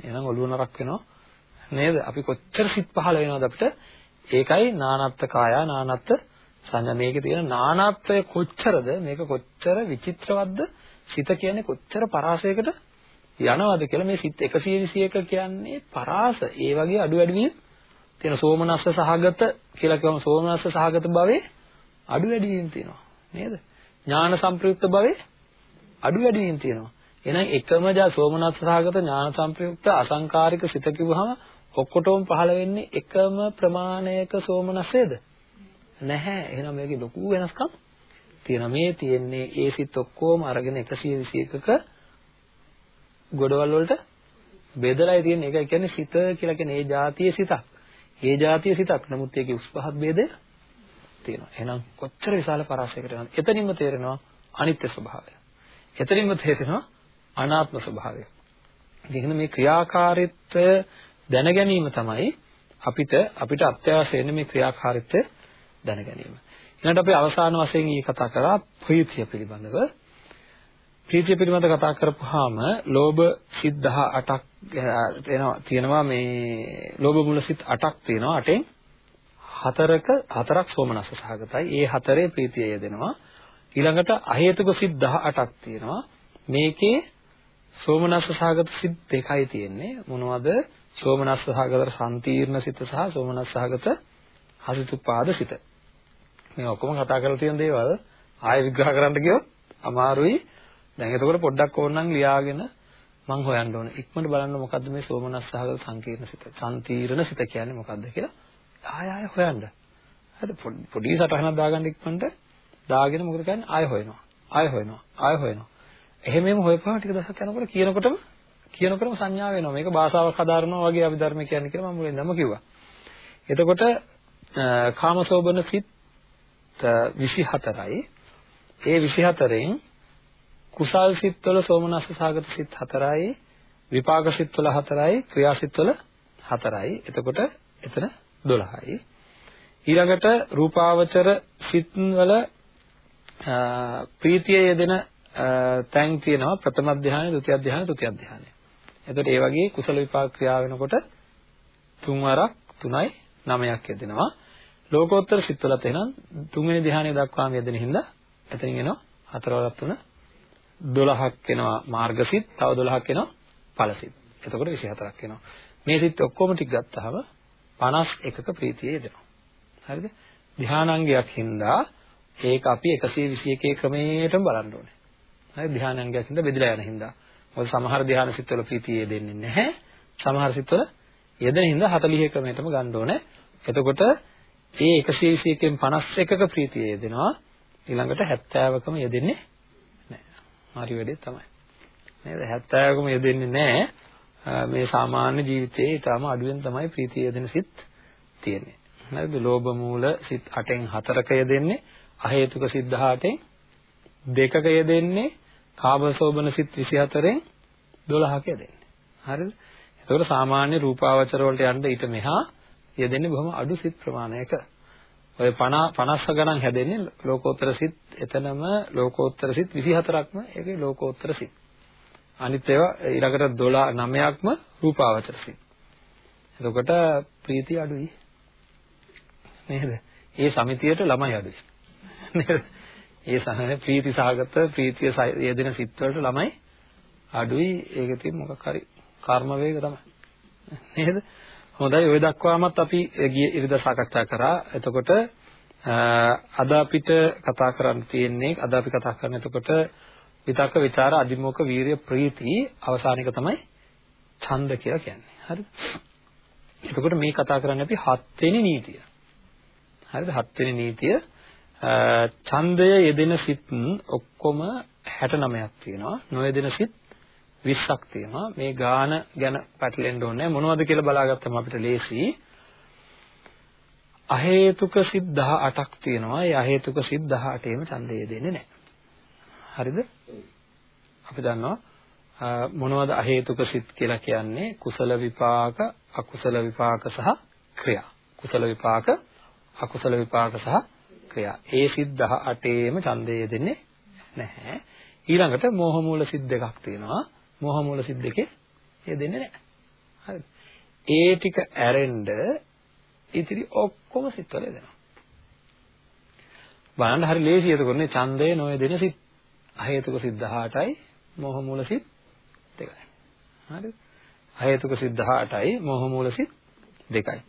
එහෙනම් ඔළුව නරක් වෙනවා නේද? අපි කොච්චර සිත් පහළ වෙනවද අපිට? ඒකයි නානත්ත් කායා නානත්ත් සංඥා මේකේ තියෙන නානත්වය කොච්චරද? මේක කොච්චර විචිත්‍රවත්ද? සිත කියන්නේ කොච්චර පරාසයකට යනවද කියලා මේ සිත් 121 කියන්නේ පරාස. ඒ වගේ අඩු වැඩි වීම තියෙන සෝමනස්ස සහගත කියලා කියවම සෝමනස්ස සහගත භවයේ අඩු වැඩි වීම තියෙනවා. නේද? ඥාන සංප්‍රයුක්ත භවයේ අඩු වැඩි වීම තියෙනවා. එහෙනම් එකම ජා සෝමනස්ස සහගත ඥාන සංප්‍රයුක්ත අසංකාරික සිත කිව්වහම ඔක්කොටම පහළ වෙන්නේ එකම ප්‍රමාණයක සෝමනස්සේද? නැහැ. එහෙනම් මේකේ ලොකු වෙනස්කම් තියෙනවා. මේ තියෙන්නේ ඒ සිත් ඔක්කොම අරගෙන 121ක ගොඩවල් වලට බෙදලායි තියෙන්නේ. ඒකයි කියන්නේ සිත කියලා කියන්නේ ඒ જાතිය සිතක්. ඒ જાතිය සිතක්. නමුත් ඒකේ උස් පහත් ભેදය තියෙනවා. එහෙනම් කොච්චර විශාල පරාසයකට යනවද? එතනින්ම තේරෙනවා අනිත්‍ය ස්වභාවය. එතනින්ම තේරෙනවා අනාත්ම ස්වභාවය. ඉතින් මේ ක්‍රියාකාරීත්වය දැන ගැනීම තමයි අපිට අපිට අත්‍යවශ්‍ය වෙන මේ ක්‍රියාකාරීත්වය දැන ගැනීම. ඊළඟට අපි අවසාන වශයෙන් ඊ කතා කරා ප්‍රීතිය පිළිබඳව. ප්‍රීතිය පිළිබඳව කතා කරපුවාම ලෝභ සිත් 18ක් තියෙනවා තියෙනවා මේ ලෝභ මුල සිත් 8ක් තියෙනවා. අටෙන් හතරක හතරක් සෝමනස්ස සහගතයි. ඒ හතරේ ප්‍රීතිය යෙදෙනවා. ඊළඟට අහේතුක සිත් 18ක් තියෙනවා. මේකේ සෝමනස්ස සහගත සිත් දෙකයි තියෙන්නේ. මොනවද? සෝමනස්ස සහගත සම්තීර්ණ සිත සහ සෝමනස්ස සහගත හසිතුපාද සිත. මේ ඔක්කොම කතා කරලා තියෙන දේවල් ආයෙ විග්‍රහ කරන්න ගියොත් අමාරුයි. දැන් එතකොට පොඩ්ඩක් ඕනනම් ලියාගෙන මම හොයන්න ඕනේ. ඉක්මනට බලන්න මොකද්ද මේ සෝමනස්ස සහගත සංකීර්ණ සිත. සම්තීර්ණ සිත කියන්නේ මොකද්ද කියලා ආය ආය හොයන්න. හරි පොඩි සටහනක් දාගන්න ඉක්මනට දාගෙන මොකද කියන්නේ ආය හොයනවා. ආය හොයනවා. ආය හොයනවා. එහෙම එහෙම හොයපුවා ටික දවසක් යනකොට කියනකොටම කියනකොටම සංඥා වෙනවා. මේක භාෂාවක් හදාරනවා වගේ අභිධර්ම කියන්නේ කියලා මම මුලින්දම කිව්වා. එතකොට කාමසෝබන සිත් 24යි. ඒ 24න් කුසල් සිත්වල සෝමනස්ස සාගත සිත් 4යි, විපාක සිත්වල 4යි, ක්‍රියා සිත්වල 4යි. එතකොට එතන 12යි. ඊළඟට රූපාවචර සිත්වල ප්‍රීතිය යෙදෙන තැන් තියෙනවා ප්‍රථම ධානය, ဒုတိ ය ධානය, තෘතිය ධානය. එතකොට ඒ වගේ කුසල විපාක ක්‍රියා වෙනකොට තුන් වරක් 3යි 9ක් යෙදෙනවා. ලෝකෝත්තර සිත්වලත් එහෙනම් තුන්වෙනි ධානය දක්වාම යෙදෙන හින්දා එතනින් එනවා හතර වරක් තුන 12ක් එනවා මාර්ගසිත, තව 12ක් එනවා ඵලසිත. එතකොට 24ක් එනවා. මේ සිත් ඔක්කොම ටික ගත්තාම 51ක ප්‍රීතිය යෙදෙනවා. හරිද? ධානාංගයක් හින්දා ඒක අපි 121 ක්‍රමයකටම බලන්න ඕනේ. හරි ධානාංගයක් හින්දා බෙදලා යන හින්දා. මොකද සමහර ධාන සිත්වල ප්‍රීතිය යෙදෙන්නේ නැහැ. සමහර සිත්වල යෙදෙන හින්දා 40 ක්‍රමයටම ගන්න ඕනේ. එතකොට මේ 121කින් 51ක ප්‍රීතිය යෙදෙනවා. ඊළඟට 70කම යෙදෙන්නේ නැහැ. හරි වැඩේ තමයි. නේද? 70කම යෙදෙන්නේ නැහැ. මේ සාමාන්‍ය ජීවිතයේ ඊටම අඩුවෙන් තමයි ප්‍රීතිය යෙදෙන සිත් තියෙන්නේ. හරිද? ලෝභ මූල සිත් 8න් 4ක යෙදෙන්නේ, අහේතුක සිත් 18න් දෙකක යෙදෙන්නේ, කාමසෝබන සිත් 24න් 12ක යෙදෙන්නේ. හරිද? එතකොට සාමාන්‍ය රූපාවචර වලට යන්න ඊට මෙහා යෙදෙන්නේ බොහොම අඩු සිත් ප්‍රමාණයක. ඔය 50 50 ගණන් හැදෙන්නේ ලෝකෝත්තර සිත් එතනම ලෝකෝත්තර සිත් 24ක්ම ඒකේ ලෝකෝත්තර සිත්. අනිත් ඒවා ඊළඟට 12 9ක්ම රූපාවචර සිත්. එතකොට ප්‍රීතිය අඩුයි. නේද? ඒ සමිතියට ළමයි අඩුයි. නේද? ඒ සහන ප්‍රීති සහගත ප්‍රීතිය යෙදෙන සිත්වලට ළමයි අඩුයි. ඒක ඉතින් මොකක් හරි කර්ම වේග තමයි. නේද? හොඳයි. ওই දක්වාමත් අපි ගිය ඉරිදා සාකච්ඡා කරා. එතකොට අද අපිට කතා කරන්න තියෙන්නේ අද අපි කතා කරන එතකොට විතක්ක ਵਿਚාර අදිමෝක වීරිය ප්‍රීති අවසානික තමයි ඡන්ද කියලා කියන්නේ. හරිද එතකොට මේ කතා කරන්නේ අපි හත්වෙනි නීතිය. හරිද? හත්වෙනි නීතිය ඡන්දය යෙදෙන සිත් ඔක්කොම 69ක් තියෙනවා. නොයෙදෙන සිත් 20ක් තියෙනවා. මේ ගාන ගැන පැටලෙන්න ඕනේ මොනවද කියලා බලාගත්තම අපිට ලේසි. අහේතුක සිත් 18ක් තියෙනවා. ඒ අහේතුක සිත් 18ෙම ඡන්දය යෙදෙන්නේ නැහැ. හරිද? අපි දන්නවා මොනවද අහේතුක සිත් කියලා කියන්නේ කුසල විපාක අකුසල විපාක සහ ක්‍රියා. කුසල විපාක අකුසල විපාක සහ ක්‍රියා. ඒ සිත් 18ෙම ඡන්දය දෙන්නේ නැහැ. ඊළඟට මෝහ මූල සිත් දෙකක් තියෙනවා. මෝහ මූල සිත් දෙකේ යෙදෙන්නේ නැහැ. හරිද? ඒ ටික ඇරෙන්න ඉතිරි ඔක්කොම සිත් වල යෙදෙනවා. බලන්න හරි ලේසි එතකොට නේ ඡන්දය නොයෙදෙන සිත් අහේතුක සිත් 18යි මෝහ මූල සිත් 2යි. හරිද? අහේතුක සිත් 18යි මෝහ මූල සිත් 2යි.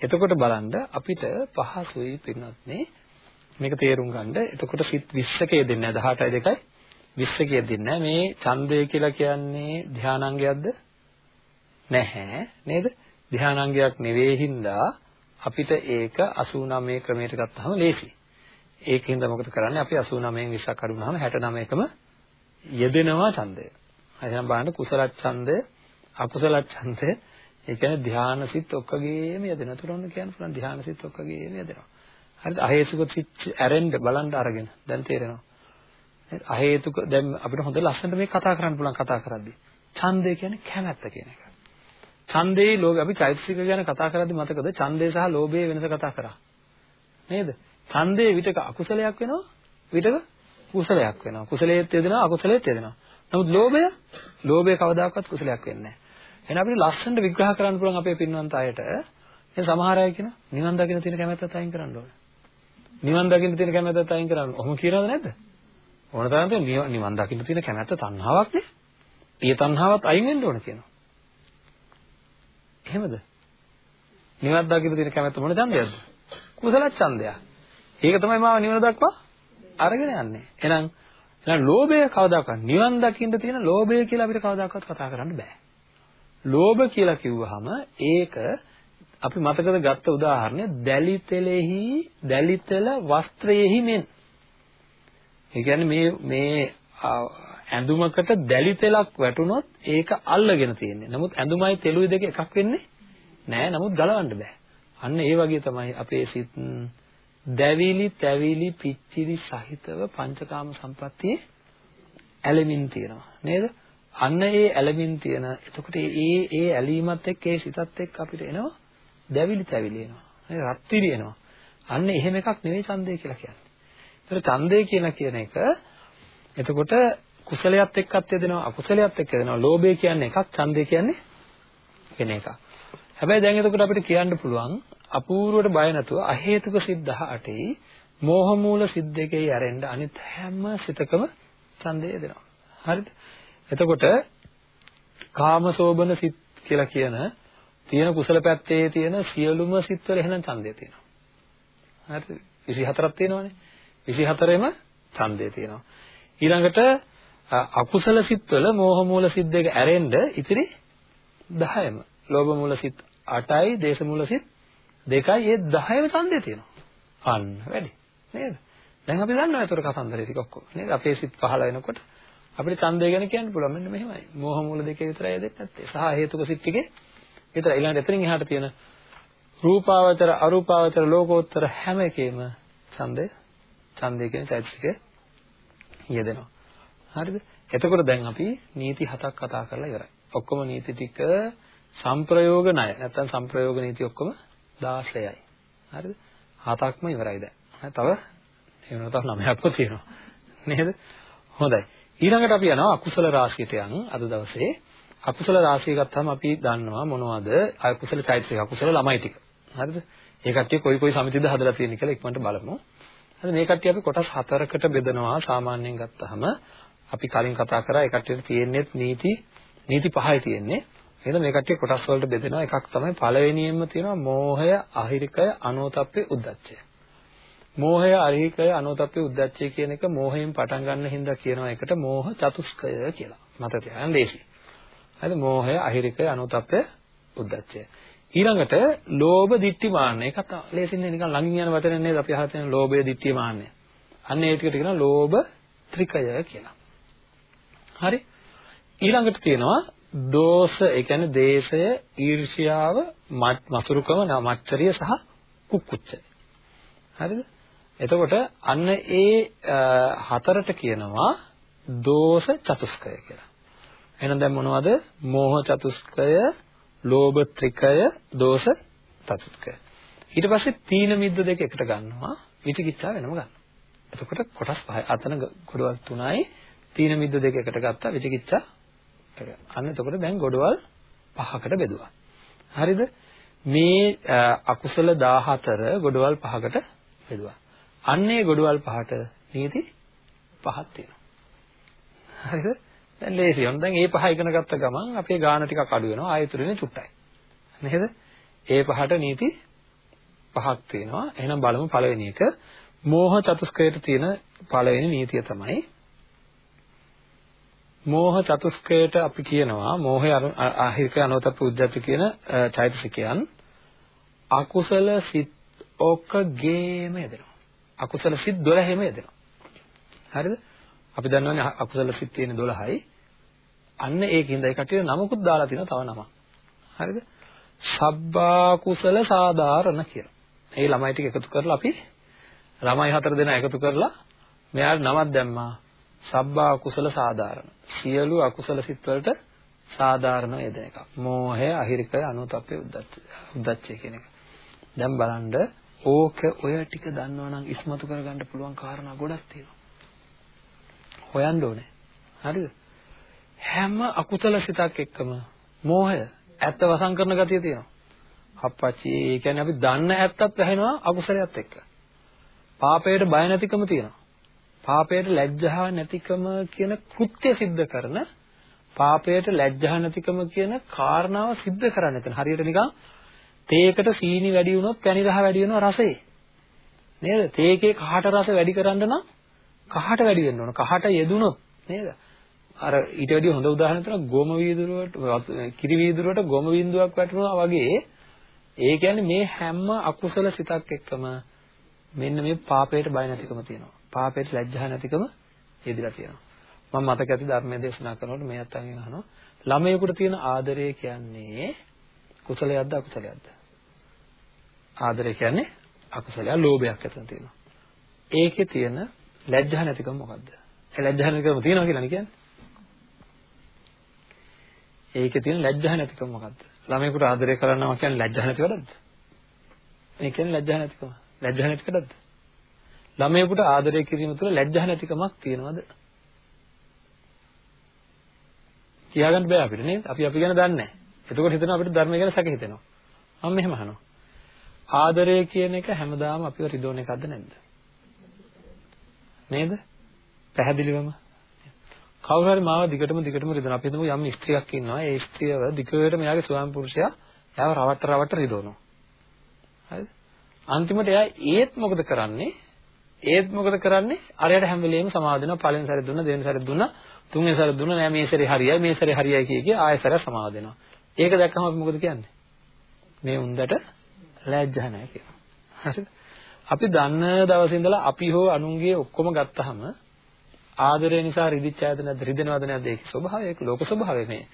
එතකොට බලන්න අපිට පහසුයි පින්නත් මේක තේරුම් ගන්න. එතකොට සිත් 20කේ දෙන්නේ නැහැ 18යි 2යි 20කේ දෙන්නේ නැහැ. මේ ඡන්දය කියලා කියන්නේ ධානාංගයක්ද? නැහැ නේද? ධානාංගයක් නෙවෙයි හින්දා අපිට ඒක 89 ක්‍රමයට ගත්තාම ලේසියි. ඒකින්ද මොකද කරන්නේ අපි 89න් 20ක් අඩු වුනහම 69කම යෙදෙනවා ඡන්දය. එහෙනම් බලන්න කුසල ඡන්දය අකුසල ඡන්දය ඒ කියන්නේ ධානාසිත ඔක්කගේම යෙදෙනවා. ඒතර ඔන්න කියන්න පුළුවන් ධානාසිත ඔක්කගේම යෙදෙනවා. හරිද? අහේතුක සිත් ඇරෙන්න බලන්න අරගෙන දැන් තේරෙනවා. අහේතුක දැන් අපිට හොඳ ලස්සනට මේ කතා කරන්න පුළුවන් කතා කරද්දී. ඡන්දය කියන්නේ කැමැත්ත කියන එක. ඡන්දේ ලෝභ අපි චෛතසික ගැන කතා කරද්දී මතකද ඡන්දේ සහ ලෝභයේ වෙනස කතා කරා. නේද? ඡන්දේ විතක අකුසලයක් වෙනවා විතක කුසලයක් වෙනවා කුසලයේත් යෙදෙනවා අකුසලයේත් යෙදෙනවා නමුත් ලෝභය ලෝභය කවදාකවත් කුසලයක් වෙන්නේ නැහැ එහෙනම් අපිට ලස්සනට විග්‍රහ කරන්න පුළුවන් අපේ පින්වන්ත අයට දැන් සමහර අය කියන නිවන් දකින්න තියෙන කැමැත්තත් අයින් කරන්න ඕනේ නිවන් දකින්න තියෙන කැමැත්තත් අයින් කරන්න. ඔහොම කියනවද නැද්ද? ඕන තරම් තියෙන නිවන් දකින්න තියෙන කැමැත්ත තණ්හාවක් නේ. ඒ තණ්හාවත් අයින් වෙන්න ඕන කියනවා. එහෙමද? නිවන් දකින්න තියෙන කැමැත්ත මොන ඡන්දයක්ද? කුසල ඡන්දයක්. ඒක තමයි මාව නිවන දක්වා අරගෙන යන්නේ. එහෙනම් එහෙනම් ලෝභය කවදාකවත් නිවන් දකින්න තියෙන ලෝභය කියලා අපිට කවදාකවත් කතා කරන්න බෑ. ලෝභ කියලා කිව්වහම ඒක අපි මතකද ගත්ත උදාහරණය දැලිතෙලෙහි දැලිතල වස්ත්‍රයේහි මෙන්. ඒ කියන්නේ මේ මේ ඇඳුමකට දැලිතෙලක් වැටුනොත් ඒක අල්ලගෙන තියෙන්නේ. නමුත් ඇඳුමයි තෙලුයි දෙක එකක් වෙන්නේ නෑ. නමුත් ගලවන්න බෑ. අන්න ඒ වගේ තමයි අපේ සිත් දැවිලි, තැවිලි, පිච්චිලි සහිතව පංචකාම සම්පත්තියේ ඇලෙමින් තියෙනවා. නේද? අන්න ඒ ඇලෙමින් තියෙන. එතකොට ඒ ඒ ඇලීමත් එක්ක ඒ සිතත් එක්ක අපිට එනවා දැවිලි තැවිලි එනවා. නේද? රත්විලි එනවා. අන්න එහෙම එකක් නෙවෙයි ඡන්දය කියලා කියන්නේ. ඒතර ඡන්දය කියලා කියන එක එතකොට කුසලයක් එක්කත් යෙදෙනවා අකුසලයක් එක්ක යෙදෙනවා. ලෝභය කියන්නේ එකක්, ඡන්දය කියන්නේ වෙන එකක්. හැබැයි දැන් එතකොට අපිට කියන්න පුළුවන් අපූර්වට බය නැතුව අහේතුක සිත් 18යි මෝහ මූල සිත් දෙකේ යරෙන්න අනිත් හැම සිතකම ඡන්දය දෙනවා. හරිද? එතකොට කාමසෝබන සිත් කියලා කියන තියෙන කුසල පැත්තේ තියෙන සියලුම සිත්වල එහෙනම් ඡන්දය තියෙනවා. හරිද? 24ක් තියෙනවානේ. 24ෙම ඡන්දය තියෙනවා. ඊළඟට අකුසල සිත්වල මෝහ මූල සිත් දෙක ඇරෙන්න ඉතිරි 10ම. ලෝභ මූල සිත් 8යි, දේශ මූල සිත් 2යි. ඒ 10ම ඡන්දය තියෙනවා. අන්න වැඩි. නේද? දැන් අපි දන්නවා ඒතර කතන්දරේ ටික ඔක්කොම. නේද? අපේ සිත් පහළ වෙනකොට අපිට ඡන්දය ගැන කියන්න පුළුවන්. මෙන්න මෙහෙමයි. මෝහ මූල දෙකේ විතරයි දෙන්නේ නැත්තේ. සහ හේතුක සිත් ටිකේ විතරයි. ඊළඟට එතනින් එහාට තියෙන රූපාවචර, අරූපාවචර, ලෝකෝත්තර හැම එකේම ඡන්දය ඡන්දය කියන චෛතසිකය යෙදෙනවා. හරිද? එතකොට දැන් අපි නීති හතක් කතා කරලා ඉවරයි. ඔක්කොම නීති ටික සංප්‍රයෝග ණය. නැත්තම් සංප්‍රයෝග නීති ඔක්කොම 16යි. හරිද? හතක්ම ඉවරයි දැන්. තව එහෙම තව 9ක්ම තියෙනවා. නේද? හොඳයි. ඊළඟට අපි යනවා අකුසල රාශියට යන අද දවසේ. අකුසල රාශිය ගත්තාම අපි දන්නවා මොනවද? අකුසල චෛතසික අකුසල ළමයි ටික. හරිද? ඒ කට්ටිය කොයි කොයි සමිතිද හදලා තියෙන්නේ කියලා ඉක්මනට බලමු. හරි මේ කට්ටිය අපි කොටස් හතරකට බෙදනවා සාමාන්‍යයෙන් ගත්තාම අපි කලින් කතා කරා ඒ කට්ටියට තියෙන්නේ නීති නීති පහයි තියෙන්නේ. එහෙනම් මේ කට්ටිය කොටස් වලට බෙදෙනවා. එකක් තමයි පළවෙනියෙන්ම තියෙනවා මෝහය, අහිරිකය, අනෝතප්පේ, උද්දච්චය. මෝහය, අහිරිකය, අනෝතප්පේ, උද්දච්චය කියන එක මෝහයෙන් පටන් ගන්න හින්දා කියනවා එකට මෝහ චතුස්කය කියලා. මතක තියාගන්න ලේසි. හරිද? මෝහය, අහිරිකය, අනෝතප්පේ, උද්දච්චය. ඊළඟට ලෝභ ditthi මාන්න. ඒකත් ලේසින්නේ නිකන් ළඟින් යන වචන නේද අපි අහලා තියෙන ලෝභය ditthi මාන්නය. අන්න ඒ ටිකට කියනවා ලෝභ ත්‍රිකය කියලා. හරි? ඊළඟට තියෙනවා දෝෂ ඒ කියන්නේ දේශය, ඊර්ෂ්‍යාව, මසුරුකම, මච්චරිය සහ කුක්කුච්චය. හරිද? එතකොට අන්න ඒ හතරට කියනවා දෝෂ චතුස්කය කියලා. එහෙනම් දැන් මොනවද? මෝහ චතුස්කය, ලෝභ ත්‍රිකය, දෝෂ චතුස්කය. ඊට පස්සේ තීන මිද්ද දෙක එකට ගන්නවා, විචිකිච්ඡා වෙනම ගන්නවා. එතකොට කොටස් පහයි. අතන ගොඩවල් තුනයි තීන මිද්ද දෙක එකට ගත්තා විචිකිච්ඡා අන්න එතකොට දැන් ගොඩවල් පහකට බෙදුවා. හරිද? මේ අකුසල 14 ගොඩවල් පහකට බෙදුවා. අන්නේ ගොඩවල් පහට නීති පහක් තියෙනවා. හරිද? දැන් ලේසි. ඔන්න දැන් මේ පහ ඉගෙන ගත්ත ගමන් අපේ ගාන ටිකක් අඩු වෙනවා. ආයතුරුනේ චුට්ටයි. නේද? ඒ පහට නීති පහක් තියෙනවා. එහෙනම් බලමු පළවෙනි එක. මෝහ චතුස්කයට තියෙන පළවෙනි නීතිය තමයි මෝහ චතුස්කයට අපි කියනවා මෝහය ආහිරික අනෝතප්ප උද්දච්ච කියන චෛතසිකයන් අකුසල සිත් ඔක්කගේම යෙදෙනවා. අකුසල සිත් 12ෙම යෙදෙනවා. හරිද? අපි දන්නවනේ අකුසල සිත් තියෙන 12යි. අන්න ඒකින්ද ඒ කටියට නමකුත් දාලා තිනවා තව නමක්. හරිද? සබ්බා කුසල සාධාරණ කියලා. ඒ ළමයි ටික එකතු කරලා අපි ළමයි හතර දෙනා එකතු කරලා මෙයාට නමක් දැම්මා. සබ්බා කුසල සාධාරණ. සියලු අකුසල සිත් වලට සාධාරණ යෙදෙන එකක්. මෝහය, අහිරිකය, අනුතප්පේ, උද්දච්චය. උද්දච්චය කියන එක. දැන් බලන්න ඕක ඔය ටික දන්නවනම් ඉස්මතු කරගන්න පුළුවන් කාරණා ගොඩක් තියෙනවා. හොයන්න ඕනේ. හරිද? හැම අකුසල සිතක් එක්කම මෝහය ඇත්ත වසන් කරන ගතිය තියෙනවා. අප්පච්චි ඒ කියන්නේ අපි දන්න ඇත්තත් වැහෙනවා අකුසලයක් එක්ක. පාපයට බය නැතිකම තියෙනවා. පාපයට ලැජ්ජාව නැතිකම කියන කෘත්‍ය સિદ્ધ කරන පාපයට ලැජ්ජා නැතිකම කියන කාරණාව સિદ્ધ කරන්න එතන හරියට නිකන් තේකට සීනි වැඩි වුණොත් පැණි රහ වැඩි වෙනවා රසයේ නේද තේකේ කහට රස වැඩි කරන්න නම් කහට වැඩි වෙන්න ඕන කහට යෙදුනොත් නේද අර ඊට වැඩි හොඳ උදාහරණයක් තමයි ගොම වීදුරුවට කිරි වීදුරුවට ගොම බින්දුවක් වැටුණා වගේ ඒ කියන්නේ මේ හැම අකුසල සිතක් එක්කම මෙන්න මේ පාපයට බය නැතිකම තියෙනවා පාපයට ලැජ්ජා නැතිකම යෙදিলা තියෙනවා. මම මතක ඇති ධර්මයේ දේශනා කරනකොට මේ අත්තන්ගෙන් අහනවා ළමයෙකුට තියෙන ආදරය කියන්නේ කුසලයක්ද අකුසලයක්ද? ආදරය කියන්නේ අකුසලයක් ලෝභයක් එතන තියෙනවා. ඒකේ තියෙන ලැජ්ජා නැතිකම මොකද්ද? ඒ ලැජ්ජා නැතිකම තියෙනවා කියලා කියන්නේ. ඒකේ තියෙන ලැජ්ජා නැතිකම මොකද්ද? ළමයෙකුට ආදරය කරනවා කියන්නේ ලැජ්ජා නැති වැඩක්ද? ඒ කියන්නේ ලැජ්ජා නැතිකම. ලැජ්ජා නැති වැඩක්ද? ළමයෙකුට ආදරය කිරීම තුළ ලැජ්ජා නැතිකමක් තියෙනවද? කියාගන්න බෑ අපිට නේද? අපි අපි ගැන දන්නේ නැහැ. එතකොට හිතනවා අපිට ධර්මය ගැන සැක හිතෙනවා. මම මෙහෙම අහනවා. ආදරය කියන එක හැමදාම අපිව රිදවන එකක්ද නැද්ද? නේද? පැහැදිලිවම කවුරු හරි මාව දිගටම දිගටම රිදවනවා. අපි හිතමු යම් ස්ත්‍රියක් ඉන්නවා. ඒ ස්ත්‍රියව දිගටම එයාගේ ස්වාමි පුරුෂයා එයාව රවට්ට රවට්ට රිදවනවා. හරිද? අන්තිමට එයා ඒත් මොකද කරන්නේ? ඒත් මොකද කරන්නේ? අරයට හැම වෙලෙම සමාව දෙනවා. පළවෙනි සැරේ දුන්නා, දෙවෙනි සැරේ දුන්නා, තුන්වෙනි සැරේ දුන්නා නෑ මේ සැරේ හරියයි, මේ සැරේ හරියයි කිය කිය ආයෙ සැරේ සමාව දෙනවා. ඒක දැක්කම අපි මොකද කියන්නේ? මේ උන්දට ලැජ්ජා නැහැ කියලා. හරිද? අපි දන්න දවසේ ඉඳලා අපි හෝ අනුන්ගේ ඔක්කොම ගත්තාම ආදරය නිසා රිදිච්ච අයද නැද්ද? රිදෙනවද නැද්ද? ඒක ස්වභාවය, ඒක ලෝක ස්වභාවය මේ.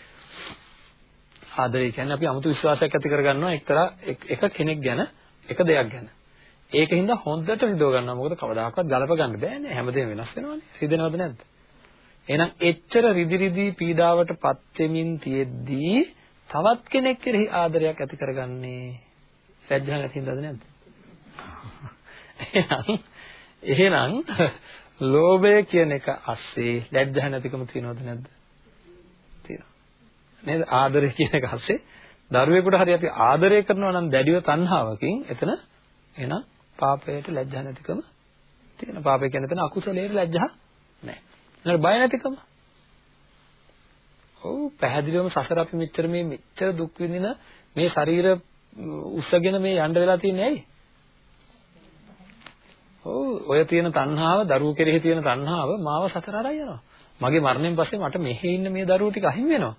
ආදරය කියන්නේ අපි 아무තු විශ්වාසයක් ඇති කරගන්නවා එක්තරා එක කෙනෙක් ගැන, එක දෙයක් ගැන. ඒකින්ද හොඳට රිදව ගන්නවා. මොකද කවදාකවත් ගලප ගන්න බෑනේ. හැමදේම වෙනස් වෙනවනේ. රිදෙනවද නැද්ද? එහෙනම් එච්චර රිදි රිදි පීඩාවට පත් වෙමින් තියෙද්දී තවත් කෙනෙක් කෙරෙහි ආදරයක් ඇති කරගන්නේ ලැජ්ජා නැති හින්දාද නැද්ද? එහෙනම් එහෙනම් ලෝභය කියන එක අස්සේ ලැජ්ජා නැතිකම තියනවද නැද්ද? තියෙනවා. නේද? ආදරය කියන එක අස්සේ දරුවෙකුට හරි අපි ආදරය කරනවා නම් දැඩිව තණ්හාවකින් එතන එහෙනම් පාපයට ලැජ්ජා නැතිකම තියෙනවා. පාපය කියන්නේ එතන අකුසලයට ලැජ්ජා නැහැ. ඊළඟ බය නැතිකම. ඔව් පැහැදිලිවම සසර අපි මෙච්චර මේ මෙච්චර දුක් විඳින මේ ශරීර උස්සගෙන මේ යන්න වෙලා තියන්නේ ඇයි? ඔව් ඔය තියෙන තණ්හාව දරුවෝ කෙරෙහි තියෙන තණ්හාව මාව සතර අරයි යනවා. මගේ මරණයෙන් පස්සේ මට මෙහි ඉන්න මේ දරුවෝ ටික අහිමි වෙනවා.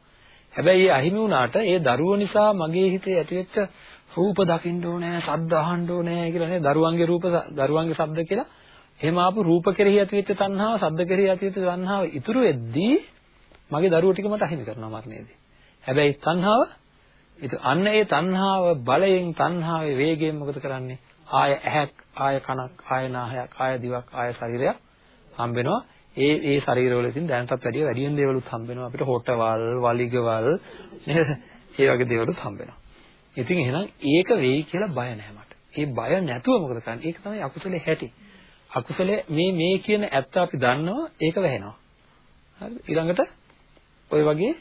හැබැයි ඒ අහිමි වුණාට ඒ දරුවෝ නිසා මගේ හිතේ ඇතිවෙච්ච රූප දකින්න ඕනේ, ශබ්ද අහන්න ඕනේ කියලා නේ දරුවන්ගේ රූප දරුවන්ගේ ශබ්ද කියලා. එහෙම ආපු රූප කෙරෙහි ඇතිවෙච්ච තණ්හාව, ශබ්ද කෙරෙහි ඇතිවෙච්ච තණ්හාව ඉතුරු වෙද්දී මගේ දරුවෝ ටික මට අහිමි කරනවා මරණයේදී. හැබැයි තණ්හාව ඉතින් අන්න ඒ තණ්හාව බලයෙන් තණ්හාවේ වේගයෙන් මොකද කරන්නේ? ආය ඇහක්, ආය කනක්, ආය නාහයක්, ආය දිවක්, ආය ශරීරයක් හම්බෙනවා. ඒ ඒ ශරීරවල ඉතින් දැනටත් වැඩිය වැඩියෙන් දේවලුත් හම්බෙනවා. අපිට හොටවල්, වලිගවල් නේද? ඒ වගේ දේවලුත් හම්බෙනවා. ඉතින් එහෙනම් ඒක වෙයි කියලා බය නැහැ මට. ඒ බය නැතුව මොකද කරන්නේ? ඒක තමයි අකුසලේ හැටි. අකුසලේ මේ මේ කියන ඇත්ත අපි දන්නවා ඒක වැහෙනවා. හරිද? ඊළඟට ওই වගේ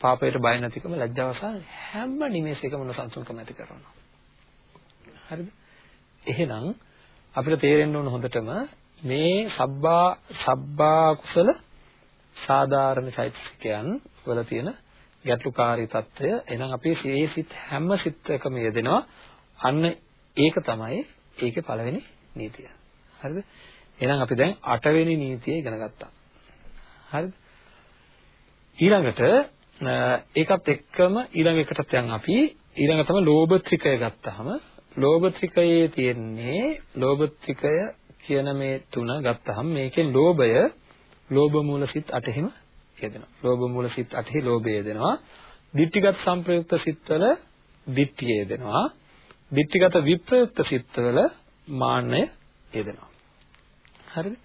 පාපයට බය නැතිකම ලැජ්ජාව සහ හැම නිමේෂයකම නොසන්සුන්කම ඇති කරනවා. හරිද? එහෙනම් අපිට තේරෙන්න ඕන හොඳටම මේ සබ්බා සබ්බා කුසල සාධාරණ චෛතසිකයන් වල තියෙන ගැටලුකාරී తত্ত্বය එහෙනම් අපේ සියේ සිත් හැම සිත්කම යෙදෙනවා. අන්න ඒක තමයි ඒකේ පළවෙනි නීතිය. හරිද? එහෙනම් අපි දැන් 8 වෙනි නීතිය ඉගෙන ගත්තා. හරිද? ඊළඟට ඒකත් එක්කම ඊළඟ එකටත් යන් අපි ඊළඟ තමයි ලෝභ ත්‍රිකය ගත්තාම ලෝභ ත්‍රිකයේ තියෙන්නේ ලෝභ ත්‍රිකය කියන මේ තුන ගත්තාම මේකෙන් ලෝභය ලෝභ මූල සිත් 8හිම යෙදෙනවා. ලෝභ මූල සිත් 8හි ලෝභය යෙදෙනවා. ditthිගත සංප්‍රයුක්ත සිත්වල ditthිය යෙදෙනවා. ditthිගත විප්‍රයුක්ත සිත්වල මාන්නය යෙදෙනවා. හරිද?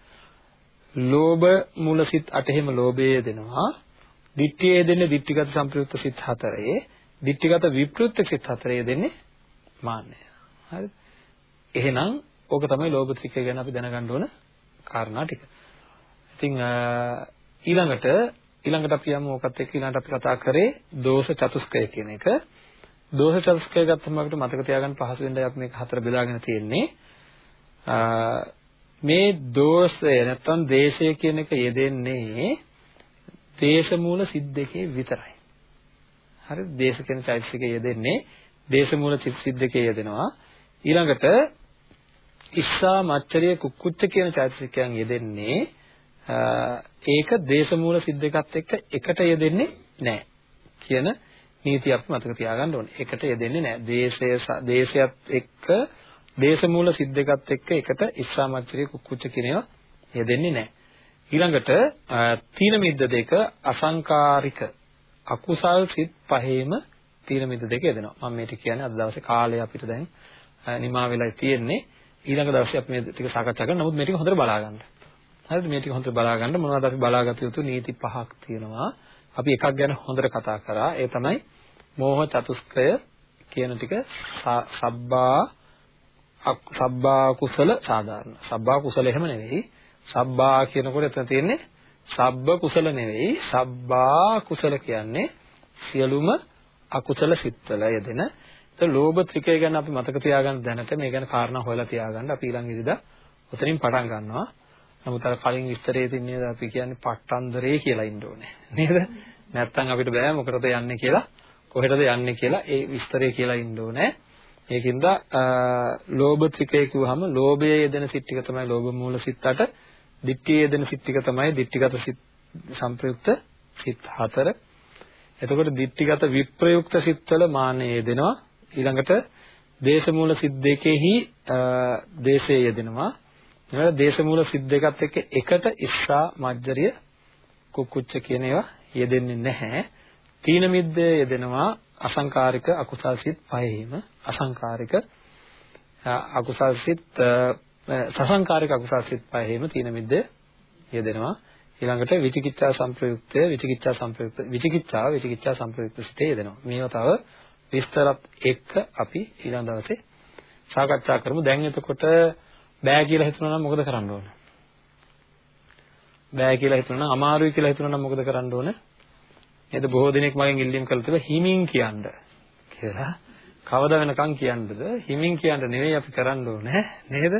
ලෝභ මූල සිත් 8හිම ලෝභය යෙදෙනවා. ditthියේ දෙන්නේ ditthිගත සංප්‍රයුක්ත සිත් 4. ditthිගත විප්‍රයුක්ත සිත් 4 දෙන්නේ මාන්නය. හරිද? එහෙනම් ඕක තමයි ලෝභ ත්‍රිකය ගැන අපි දැනගන්න ඕන කාරණා ටික. ඉතින් ඊළඟට ඊළඟට අපි යමු ඕකත් එක්ක ඊළඟට අපි කතා කරේ දෝෂ චතුස්කය කියන එක. දෝෂ චතුස්කය ගත්තම අපිට මතක තියාගන්න පහසු වෙන්නයි අපි මේක හතර බෙදාගෙන තියෙන්නේ. මේ දෝෂය නැත්තම් දේශය කියන එක යෙදෙන්නේ දේශ මූල සිත් දෙකේ විතරයි. හරිද? දේශ කියන චෛතසිකය යෙදෙන්නේ දේශ මූල සිත් දෙකේ යෙදෙනවා. ඊළඟට ඉස්සා මච්චරිය කුක්කුච්ච කියන චෛතසිකයන් යෙදෙන්නේ ඒක දේශ මූල සිත් දෙකත් එක්ක එකට යෙදෙන්නේ නැහැ කියන නීතිය අපි මතක තියාගන්න ඕනේ. එකට යෙදෙන්නේ නැහැ. දේශය දේශයත් එක්ක දේශ මූල සිත් දෙකත් එක්ක එකට ඉස්සා මච්චරිය කුක්කුච්ච කියන ඒවා යෙදෙන්නේ නැහැ. ඊළඟට තීන මිද්ද දෙක අසංකාරික අකුසල් සිත් පහේම තීන මිද්ද දෙක යදෙනවා. මම මේක කියන්නේ අද දවසේ කාලය අපිට දැන් නිමා වෙලා තියෙන්නේ. ඊළඟ දවසේ අපි මේ ටික සාකච්ඡා කරනවා. නමුත් මේ ටික හොඳට බලා ගන්න. හරිද? මේ ටික හොඳට බලා ගන්න මොනවද අපි බලාගත යුතු නීති පහක් තියෙනවා. අපි එකක් ගැන හොඳට කතා කරා. ඒ තමයි මෝහ චතුස්කය කියන ටික සබ්බා සබ්බා කුසල සාධාරණ. සබ්බා කුසල එහෙම නෙවෙයි. සබ්බා කියනකොට එතන තියෙන්නේ සබ්බ කුසල නෙවෙයි. සබ්බා කුසල කියන්නේ සියලුම අකුසල සිත්වල යෙදෙන ඒ ලෝභ ත්‍රිකය ගැන අපි මතක තියාගන්න දැනට මේ ගැන කාරණා හොයලා තියාගන්න අපි ඊළඟ ඉරිදා උතනින් පටන් ගන්නවා. නමුත් අර කලින් විස්තරයේ තින්නේ අපි කියන්නේ පට්ටන්දරේ කියලා ඉන්න ඕනේ. නේද? නැත්තම් අපිට බෑ මොකටද යන්නේ කියලා කොහෙටද යන්නේ කියලා ඒ විස්තරය කියලා ඉන්න ඕනේ. ඒකින්ද ලෝභ ත්‍රිකය කිව්වහම ලෝභයේ යෙදෙන සිත් ටික තමයි ලෝභ මූල සිත් 8. ditthියේ යෙදෙන සිත් ටික තමයි ditthිගත සිත් සංප්‍රයුක්ත සිත් 4. එතකොට ditthිගත විප්‍රයුක්ත සිත්වල මානෙ යෙදෙනවා. ඊළඟට දේශමූල සිත් දෙකෙහි දේශයේ යෙදෙනවා. ඊළඟට දේශමූල සිත් දෙකත් එක්ක එකට ඉස්සා මජ්ජරිය කුක්කුච්ච කියන ඒවා යෙදෙන්නේ නැහැ. තීන මිද්දේ යෙදෙනවා අසංකාරික අකුසල් සිත් පහෙහිම අසංකාරික අකුසල් සිත් සසංකාරික අකුසල් සිත් පහෙහිම තීන මිද්දේ යෙදෙනවා. ඊළඟට විචිකිච්ඡා සංප්‍රයුක්තය විචිකිච්ඡා සංප්‍රයුක්ත විචිකිච්ඡා විචිකිච්ඡා සංප්‍රයුක්ත සිතේ යෙදෙනවා. මේවා තව විස්තරත් එක්ක අපි ඊළඟ දවසේ සාකච්ඡා කරමු. දැන් එතකොට බෑ කියලා හිතුණා නම් මොකද කරන්න ඕන? බෑ කියලා හිතුණා නම් අමාරුයි කියලා හිතුණා නම් මොකද කරන්න ඕන? නේද බොහෝ දිනක් මගෙන් ඉල්ලීම් කළා තිබ්බ හිමින් කියන්න කියලා. කවදා වෙනකන් කියන්නද? හිමින් කියන්න නෙවෙයි අපි කරන්න ඕනේ නේද?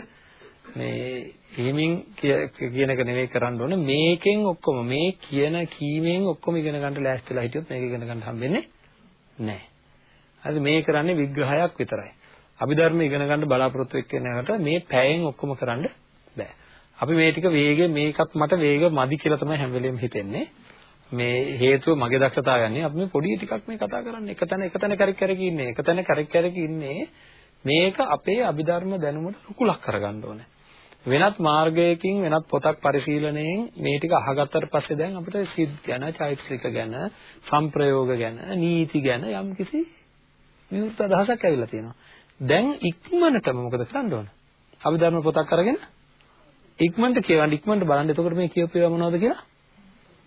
මේ හිමින් කියන එක නෙවෙයි කරන්න ඕනේ මේකෙන් ඔක්කොම මේ කියන කීමෙන් ඔක්කොම ඉගෙන ගන්න ලෑස්තිලා හිටියොත් මේක ඉගෙන ගන්න හම්බෙන්නේ නැහැ. හරිද මේ කරන්නේ විග්‍රහයක් විතරයි. අභිධර්ම ඉගෙන ගන්න බලාපොරොත්තු වෙච්ච මේ පැයෙන් ඔක්කොම කරන්න බෑ. අපි මේ ටික වේගෙ මේකත් මට වේග මදි කියලා තමයි හැම වෙලෙම හිතෙන්නේ. මේ හේතුව මගේ දක්ෂතාවයන්නේ අපි මේ පොඩි ටිකක් මේ කතා කරන්නේ. එක තැන එක තැන කරක් කරක ඉන්නේ. එක තැන කරක් කරක ඉන්නේ. මේක අපේ අභිධර්ම දැනුමට රුකුලක් කරගන්න ඕනේ. වෙනත් මාර්ගයකින් වෙනත් පොතක් පරිශීලනයෙන් මේ ටික අහගත්තට පස්සේ දැන් අපිට සිත් ගැන, චෛතසික ගැන, සංප්‍රයෝග ගැන, නීති ගැන යම්කිසි විවෘත අදහසක් ඇවිල්ලා තියෙනවා. දැන් ඉක්මනටම මොකද කරන්න ඕන? අභිධර්ම පොතක් අරගෙන ඉක්මනට කියවන්න ඉක්මනට බලන්න එතකොට මේ කියපු ඒවා මොනවද කියලා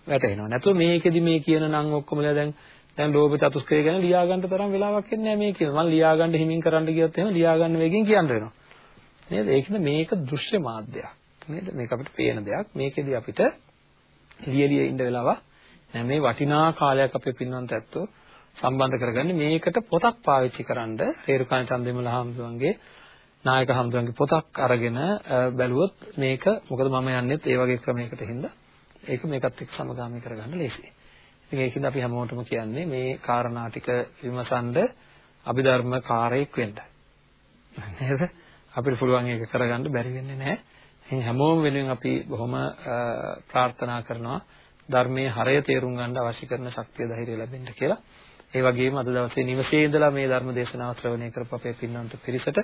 වැටහෙනවා. නැතුව මේකෙදි මේ කියන නම් ඔක්කොමලා දැන් දැන් ලෝභ චතුස්කය ගැන ලියා ගන්න තරම් වෙලාවක් එන්නේ නැහැ මේ කියන. මම ලියා ගන්න හිමින් කරන්න ගියොත් එහෙම ලියා ගන්න වේගෙන් කියන්න වෙනවා. නේද? ඒකද මේක දෘශ්‍ය මාධ්‍යයක්. නේද? මේක අපිට පේන දෙයක්. මේකෙදි අපිට ලියලිය ඉන්න වෙලාවක් නෑ මේ වටිනා කාලයක් අපේ පින්නන්ත ඇත්තෝ සම්බන්ධ කරගන්නේ මේකට පොතක් පාවිච්චි කරන්න රේරුකාණ චන්දවිමල හාමුදුරන්ගේ නායක හාමුදුරන්ගේ පොතක් අරගෙන බැලුවොත් මේක මොකද මම යන්නේත් ඒ වගේ ක්‍රමයකට හින්දා ඒක මේකත් එක්ක සමගාමී කරගන්න ලේසියි. ඉතින් ඒකින්ද අපි හැමෝටම කියන්නේ මේ කාරණා ටික විමසන්ඩ අභිධර්ම කාරයෙක් වෙන්න. නේද? අපිට පුළුවන් ඒක කරගන්න බැරි වෙන්නේ නැහැ. ඉතින් හැමෝම වෙනුවෙන් අපි බොහොම ප්‍රාර්ථනා කරනවා ධර්මයේ හරය තේරුම් ගන්න අවශ්‍ය කරන ශක්තිය ධෛර්යය ලැබෙන්න කියලා. ඒ වගේම අද දවසේ නිවසේ ඉඳලා මේ ධර්ම දේශනාව ශ්‍රවණය කරපු අපේ පින්වන්ත පිරිසට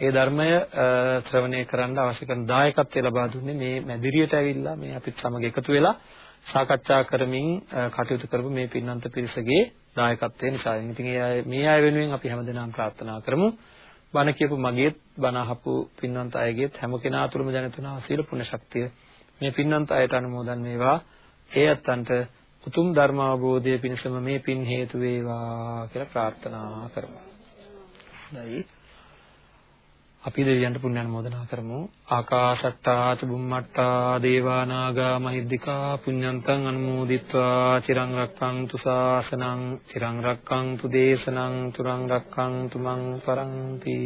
ඒ ධර්මය ශ්‍රවණය කරන්න අවශ්‍ය කරන දායකත්වය ලබා දුන්නේ මේ මැදිරියට ඇවිල්ලා මේ අපිත් සමග එකතු වෙලා සාකච්ඡා කරමින් කටයුතු කරපු මේ පින්වන්ත පිරිසගේ දායකත්වය නිසා. ඉතින් ඒ අය මේ අය වෙනුවෙන් අපි හැමදෙනාම ප්‍රාර්ථනා කරමු. බණ කියපු මගේත් බණ අහපු පින්වන්ත අයගේත් හැම කෙනා තුළම දැනතුනා සීල පුණ්‍ය ශක්තිය මේ පින්වන්ත අයට අනුමෝදන් වේවා. ඒ අත්තන්ට උතුම් ධර්ම අවබෝධය පිණිසම මේ පින් හේතු වේවා කියලා ප්‍රාර්ථනා කරමු. හොඳයි. අපි දෙවියන්ට පුණ්‍ය අනුමෝදනා කරමු. ආකාශට්ටා චුම්මට්ටා දේවා නාග මහිද්దికා පුඤ්ඤන්තං අනුමෝදිත්වා චිරං රක්ඛන්තු ශාසනං චිරං රක්ඛන්තු දේශනං තුරං රක්ඛන්තු මං පරන්ති.